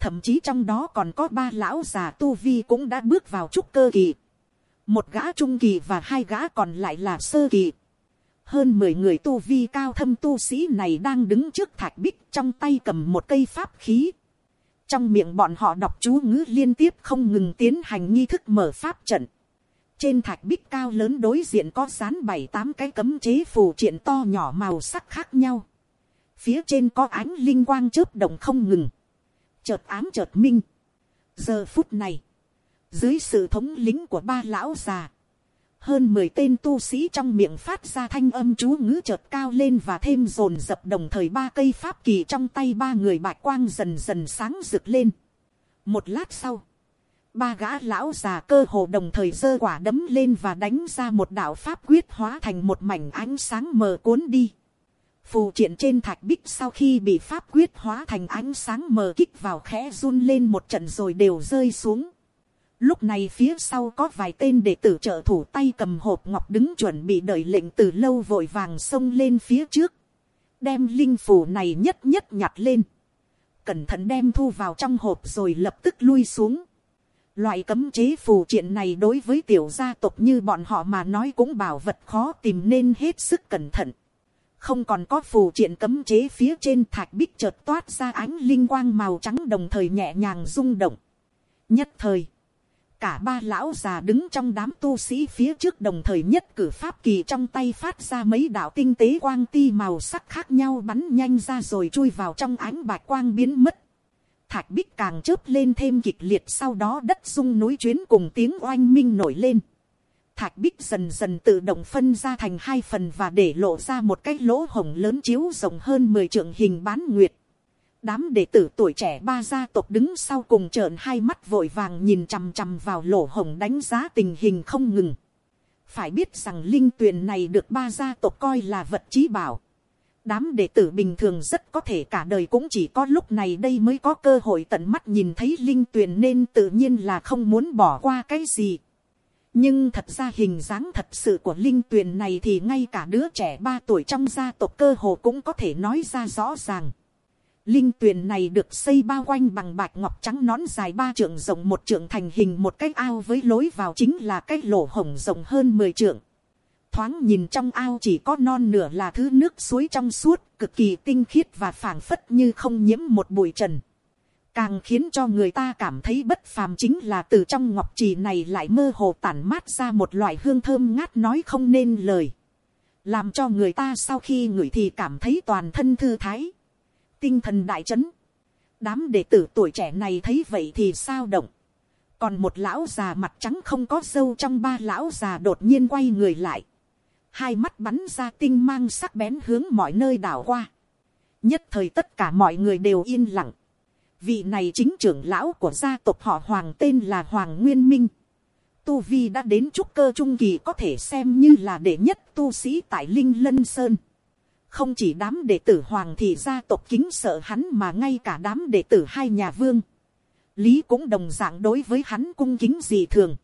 A: Thậm chí trong đó còn có ba lão già tu vi cũng đã bước vào trúc cơ kỳ. Một gã trung kỳ và hai gã còn lại là sơ kỳ. Hơn mười người tu vi cao thâm tu sĩ này đang đứng trước thạch bích trong tay cầm một cây pháp khí trong miệng bọn họ đọc chú ngữ liên tiếp không ngừng tiến hành nghi thức mở pháp trận. Trên thạch bích cao lớn đối diện có dán bảy tám cái cấm chế phù triện to nhỏ màu sắc khác nhau. Phía trên có ánh linh quang chớp động không ngừng. Chợt ám chợt minh. Giờ phút này. Dưới sự thống lĩnh của ba lão già. hơn mười tên tu sĩ trong miệng phát ra thanh âm chú ngữ chợt cao lên và thêm rồn dập đồng thời ba cây pháp kỳ trong tay ba người bạch quang dần dần sáng rực lên. một lát sau, ba gã lão già cơ hồ đồng thời giơ quả đấm lên và đánh ra một đạo pháp quyết hóa thành một mảnh ánh sáng mờ cuốn đi. Phù triện trên thạch bích sau khi bị pháp quyết hóa thành ánh sáng mờ kích vào khẽ run lên một trận rồi đều rơi xuống. Lúc này phía sau có vài tên đệ tử trợ thủ tay cầm hộp ngọc đứng chuẩn bị đợi lệnh từ lâu vội vàng xông lên phía trước. Đem linh phù này nhất nhất nhặt lên. Cẩn thận đem thu vào trong hộp rồi lập tức lui xuống. Loại cấm chế phù triện này đối với tiểu gia tộc như bọn họ mà nói cũng bảo vật khó tìm nên hết sức cẩn thận. Không còn có phù triện cấm chế phía trên thạch bích chợt toát ra ánh linh quang màu trắng đồng thời nhẹ nhàng rung động. Nhất thời cả ba lão già đứng trong đám tu sĩ phía trước đồng thời nhất cử pháp kỳ trong tay phát ra mấy đạo tinh tế quang ti màu sắc khác nhau bắn nhanh ra rồi chui vào trong ánh bạch quang biến mất. Thạch bích càng chớp lên thêm kịch liệt sau đó đất rung núi chuyến cùng tiếng oanh minh nổi lên. Thạch bích dần dần tự động phân ra thành hai phần và để lộ ra một cái lỗ hồng lớn chiếu rộng hơn 10 trượng hình bán nguyệt đám đệ tử tuổi trẻ ba gia tộc đứng sau cùng trợn hai mắt vội vàng nhìn chằm chằm vào lỗ hồng đánh giá tình hình không ngừng. phải biết rằng linh tuyền này được ba gia tộc coi là vật trí bảo. đám đệ tử bình thường rất có thể cả đời cũng chỉ có lúc này đây mới có cơ hội tận mắt nhìn thấy linh tuyền nên tự nhiên là không muốn bỏ qua cái gì. nhưng thật ra hình dáng thật sự của linh tuyền này thì ngay cả đứa trẻ ba tuổi trong gia tộc cơ hồ cũng có thể nói ra rõ ràng Linh tuyền này được xây bao quanh bằng bạch ngọc trắng nón dài ba trượng rộng một trượng thành hình một cái ao với lối vào chính là cái lỗ hổng rộng hơn mười trượng. Thoáng nhìn trong ao chỉ có non nửa là thứ nước suối trong suốt, cực kỳ tinh khiết và phảng phất như không nhiễm một bụi trần. Càng khiến cho người ta cảm thấy bất phàm chính là từ trong ngọc trì này lại mơ hồ tản mát ra một loại hương thơm ngát nói không nên lời. Làm cho người ta sau khi ngửi thì cảm thấy toàn thân thư thái tinh thần đại chấn. đám đệ tử tuổi trẻ này thấy vậy thì sao động. còn một lão già mặt trắng không có dâu trong ba lão già đột nhiên quay người lại. hai mắt bắn ra tinh mang sắc bén hướng mọi nơi đảo qua. nhất thời tất cả mọi người đều yên lặng. vị này chính trưởng lão của gia tộc họ hoàng tên là hoàng nguyên minh. Tu Vi đã đến trúc cơ trung kỳ có thể xem như là đệ nhất tu sĩ tại Linh Lân Sơn không chỉ đám đệ tử hoàng thị gia tộc kính sợ hắn mà ngay cả đám đệ tử hai nhà vương, lý cũng đồng dạng đối với hắn cung kính gì thường.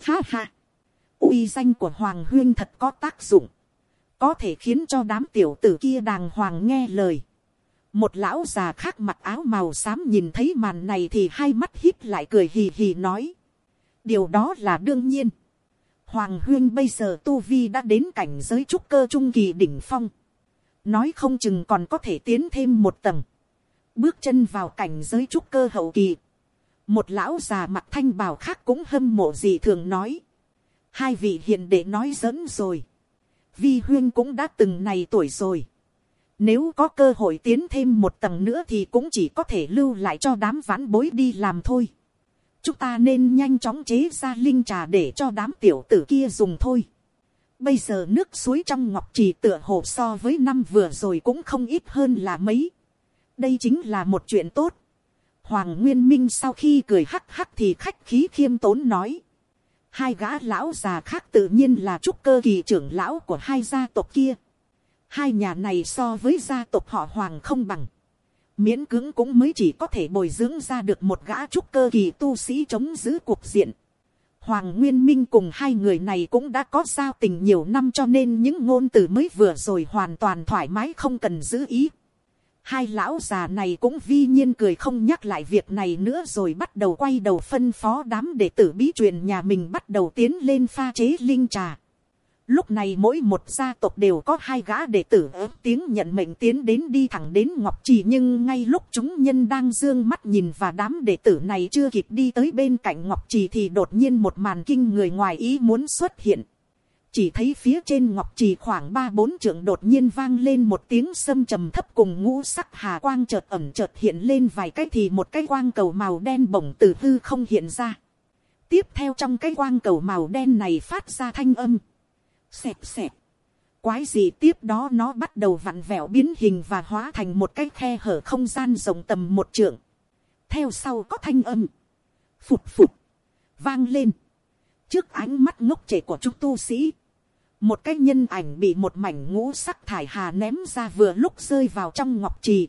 A: Ha ha, uy danh của hoàng huyên thật có tác dụng, có thể khiến cho đám tiểu tử kia đàng hoàng nghe lời. một lão già khác mặc áo màu xám nhìn thấy màn này thì hai mắt hít lại cười hì hì nói. điều đó là đương nhiên. Hoàng huyên bây giờ tu vi đã đến cảnh giới trúc cơ trung kỳ đỉnh phong nói không chừng còn có thể tiến thêm một tầng, bước chân vào cảnh giới trúc cơ hậu kỳ, một lão già mặt thanh bào khác cũng hâm mộ gì thường nói, hai vị hiện để nói dẫn rồi, vi huyên cũng đã từng này tuổi rồi, nếu có cơ hội tiến thêm một tầng nữa thì cũng chỉ có thể lưu lại cho đám vãn bối đi làm thôi. chúng ta nên nhanh chóng chế ra linh trà để cho đám tiểu tử kia dùng thôi. Bây giờ nước suối trong ngọc trì tựa hồ so với năm vừa rồi cũng không ít hơn là mấy. Đây chính là một chuyện tốt. Hoàng Nguyên Minh sau khi cười hắc hắc thì khách khí khiêm tốn nói. Hai gã lão già khác tự nhiên là trúc cơ kỳ trưởng lão của hai gia tộc kia. Hai nhà này so với gia tộc họ Hoàng không bằng. Miễn cứng cũng mới chỉ có thể bồi dưỡng ra được một gã trúc cơ kỳ tu sĩ chống giữ cuộc diện. Hoàng Nguyên Minh cùng hai người này cũng đã có giao tình nhiều năm cho nên những ngôn từ mới vừa rồi hoàn toàn thoải mái không cần giữ ý. Hai lão già này cũng vi nhiên cười không nhắc lại việc này nữa rồi bắt đầu quay đầu phân phó đám đệ tử bí truyền nhà mình bắt đầu tiến lên pha chế linh trà. Lúc này mỗi một gia tộc đều có hai gã đệ tử ớt tiếng nhận mệnh tiến đến đi thẳng đến Ngọc Trì. Nhưng ngay lúc chúng nhân đang dương mắt nhìn và đám đệ tử này chưa kịp đi tới bên cạnh Ngọc Trì thì đột nhiên một màn kinh người ngoài ý muốn xuất hiện. Chỉ thấy phía trên Ngọc Trì khoảng ba bốn trượng đột nhiên vang lên một tiếng sâm trầm thấp cùng ngũ sắc hà quang chợt ẩm chợt hiện lên vài cái thì một cái quang cầu màu đen bổng từ hư không hiện ra. Tiếp theo trong cái quang cầu màu đen này phát ra thanh âm, xẹp xẹp, quái gì tiếp đó nó bắt đầu vặn vẹo biến hình và hóa thành một cái khe hở không gian rộng tầm một trượng, theo sau có thanh âm, phụt phụt, vang lên, trước ánh mắt ngốc trẻ của chúng tu sĩ, một cái nhân ảnh bị một mảnh ngũ sắc thải hà ném ra vừa lúc rơi vào trong ngọc trì.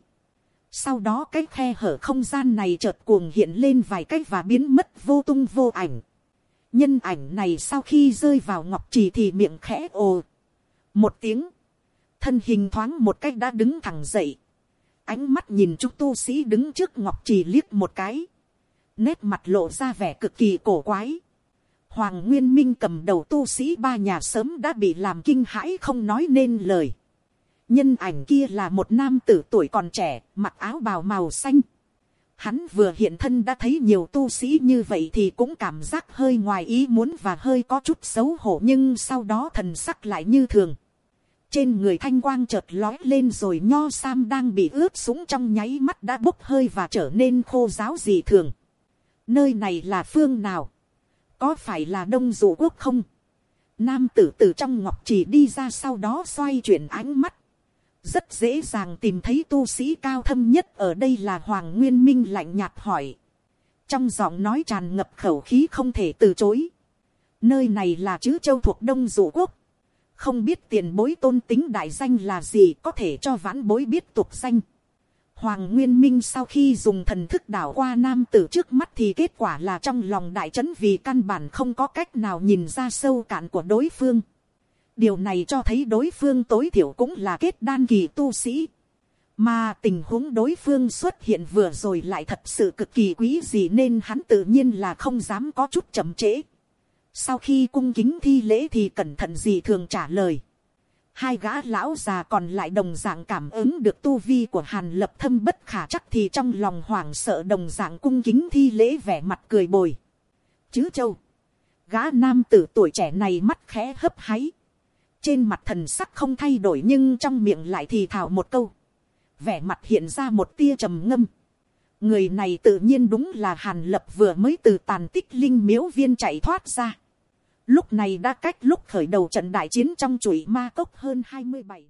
A: Sau đó cái khe hở không gian này chợt cuồng hiện lên vài cách và biến mất vô tung vô ảnh. Nhân ảnh này sau khi rơi vào ngọc trì thì miệng khẽ ồ. Một tiếng. Thân hình thoáng một cách đã đứng thẳng dậy. Ánh mắt nhìn chúng tu sĩ đứng trước ngọc trì liếc một cái. Nét mặt lộ ra vẻ cực kỳ cổ quái. Hoàng Nguyên Minh cầm đầu tu sĩ ba nhà sớm đã bị làm kinh hãi không nói nên lời. Nhân ảnh kia là một nam tử tuổi còn trẻ, mặc áo bào màu xanh. Hắn vừa hiện thân đã thấy nhiều tu sĩ như vậy thì cũng cảm giác hơi ngoài ý muốn và hơi có chút xấu hổ nhưng sau đó thần sắc lại như thường. Trên người thanh quang chợt lói lên rồi nho sam đang bị ướt súng trong nháy mắt đã bốc hơi và trở nên khô giáo dị thường. Nơi này là phương nào? có phải là đông dụ quốc không, nam tử tử trong ngọc chỉ đi ra sau đó xoay chuyển ánh mắt, rất dễ dàng tìm thấy tu sĩ cao thâm nhất ở đây là hoàng nguyên minh lạnh nhạt hỏi, trong giọng nói tràn ngập khẩu khí không thể từ chối, nơi này là chữ châu thuộc đông dụ quốc, không biết tiền bối tôn tính đại danh là gì có thể cho vãn bối biết tục danh. Hoàng Nguyên Minh sau khi dùng thần thức đảo qua nam tử trước mắt thì kết quả là trong lòng đại trấn vì căn bản không có cách nào nhìn ra sâu cạn của đối phương. Điều này cho thấy đối phương tối thiểu cũng là kết đan kỳ tu sĩ. Mà tình huống đối phương xuất hiện vừa rồi lại thật sự cực kỳ quý gì nên hắn tự nhiên là không dám có chút chậm trễ. Sau khi cung kính thi lễ thì cẩn thận gì thường trả lời hai gã lão già còn lại đồng dạng cảm ứng được tu vi của hàn lập thâm bất khả chắc thì trong lòng hoảng sợ đồng dạng cung kính thi lễ vẻ mặt cười bồi. Chứ châu, gã nam tử tuổi trẻ này mắt khẽ hấp háy. Trên mặt thần sắc không thay đổi nhưng trong miệng lại thì thào một câu. Vẻ mặt hiện ra một tia trầm ngâm. Người này tự nhiên đúng là hàn lập vừa mới từ tàn tích linh miếu viên chạy thoát ra lúc này đã cách lúc khởi đầu trận đại chiến trong chuỗi ma cốc hơn hai mươi bảy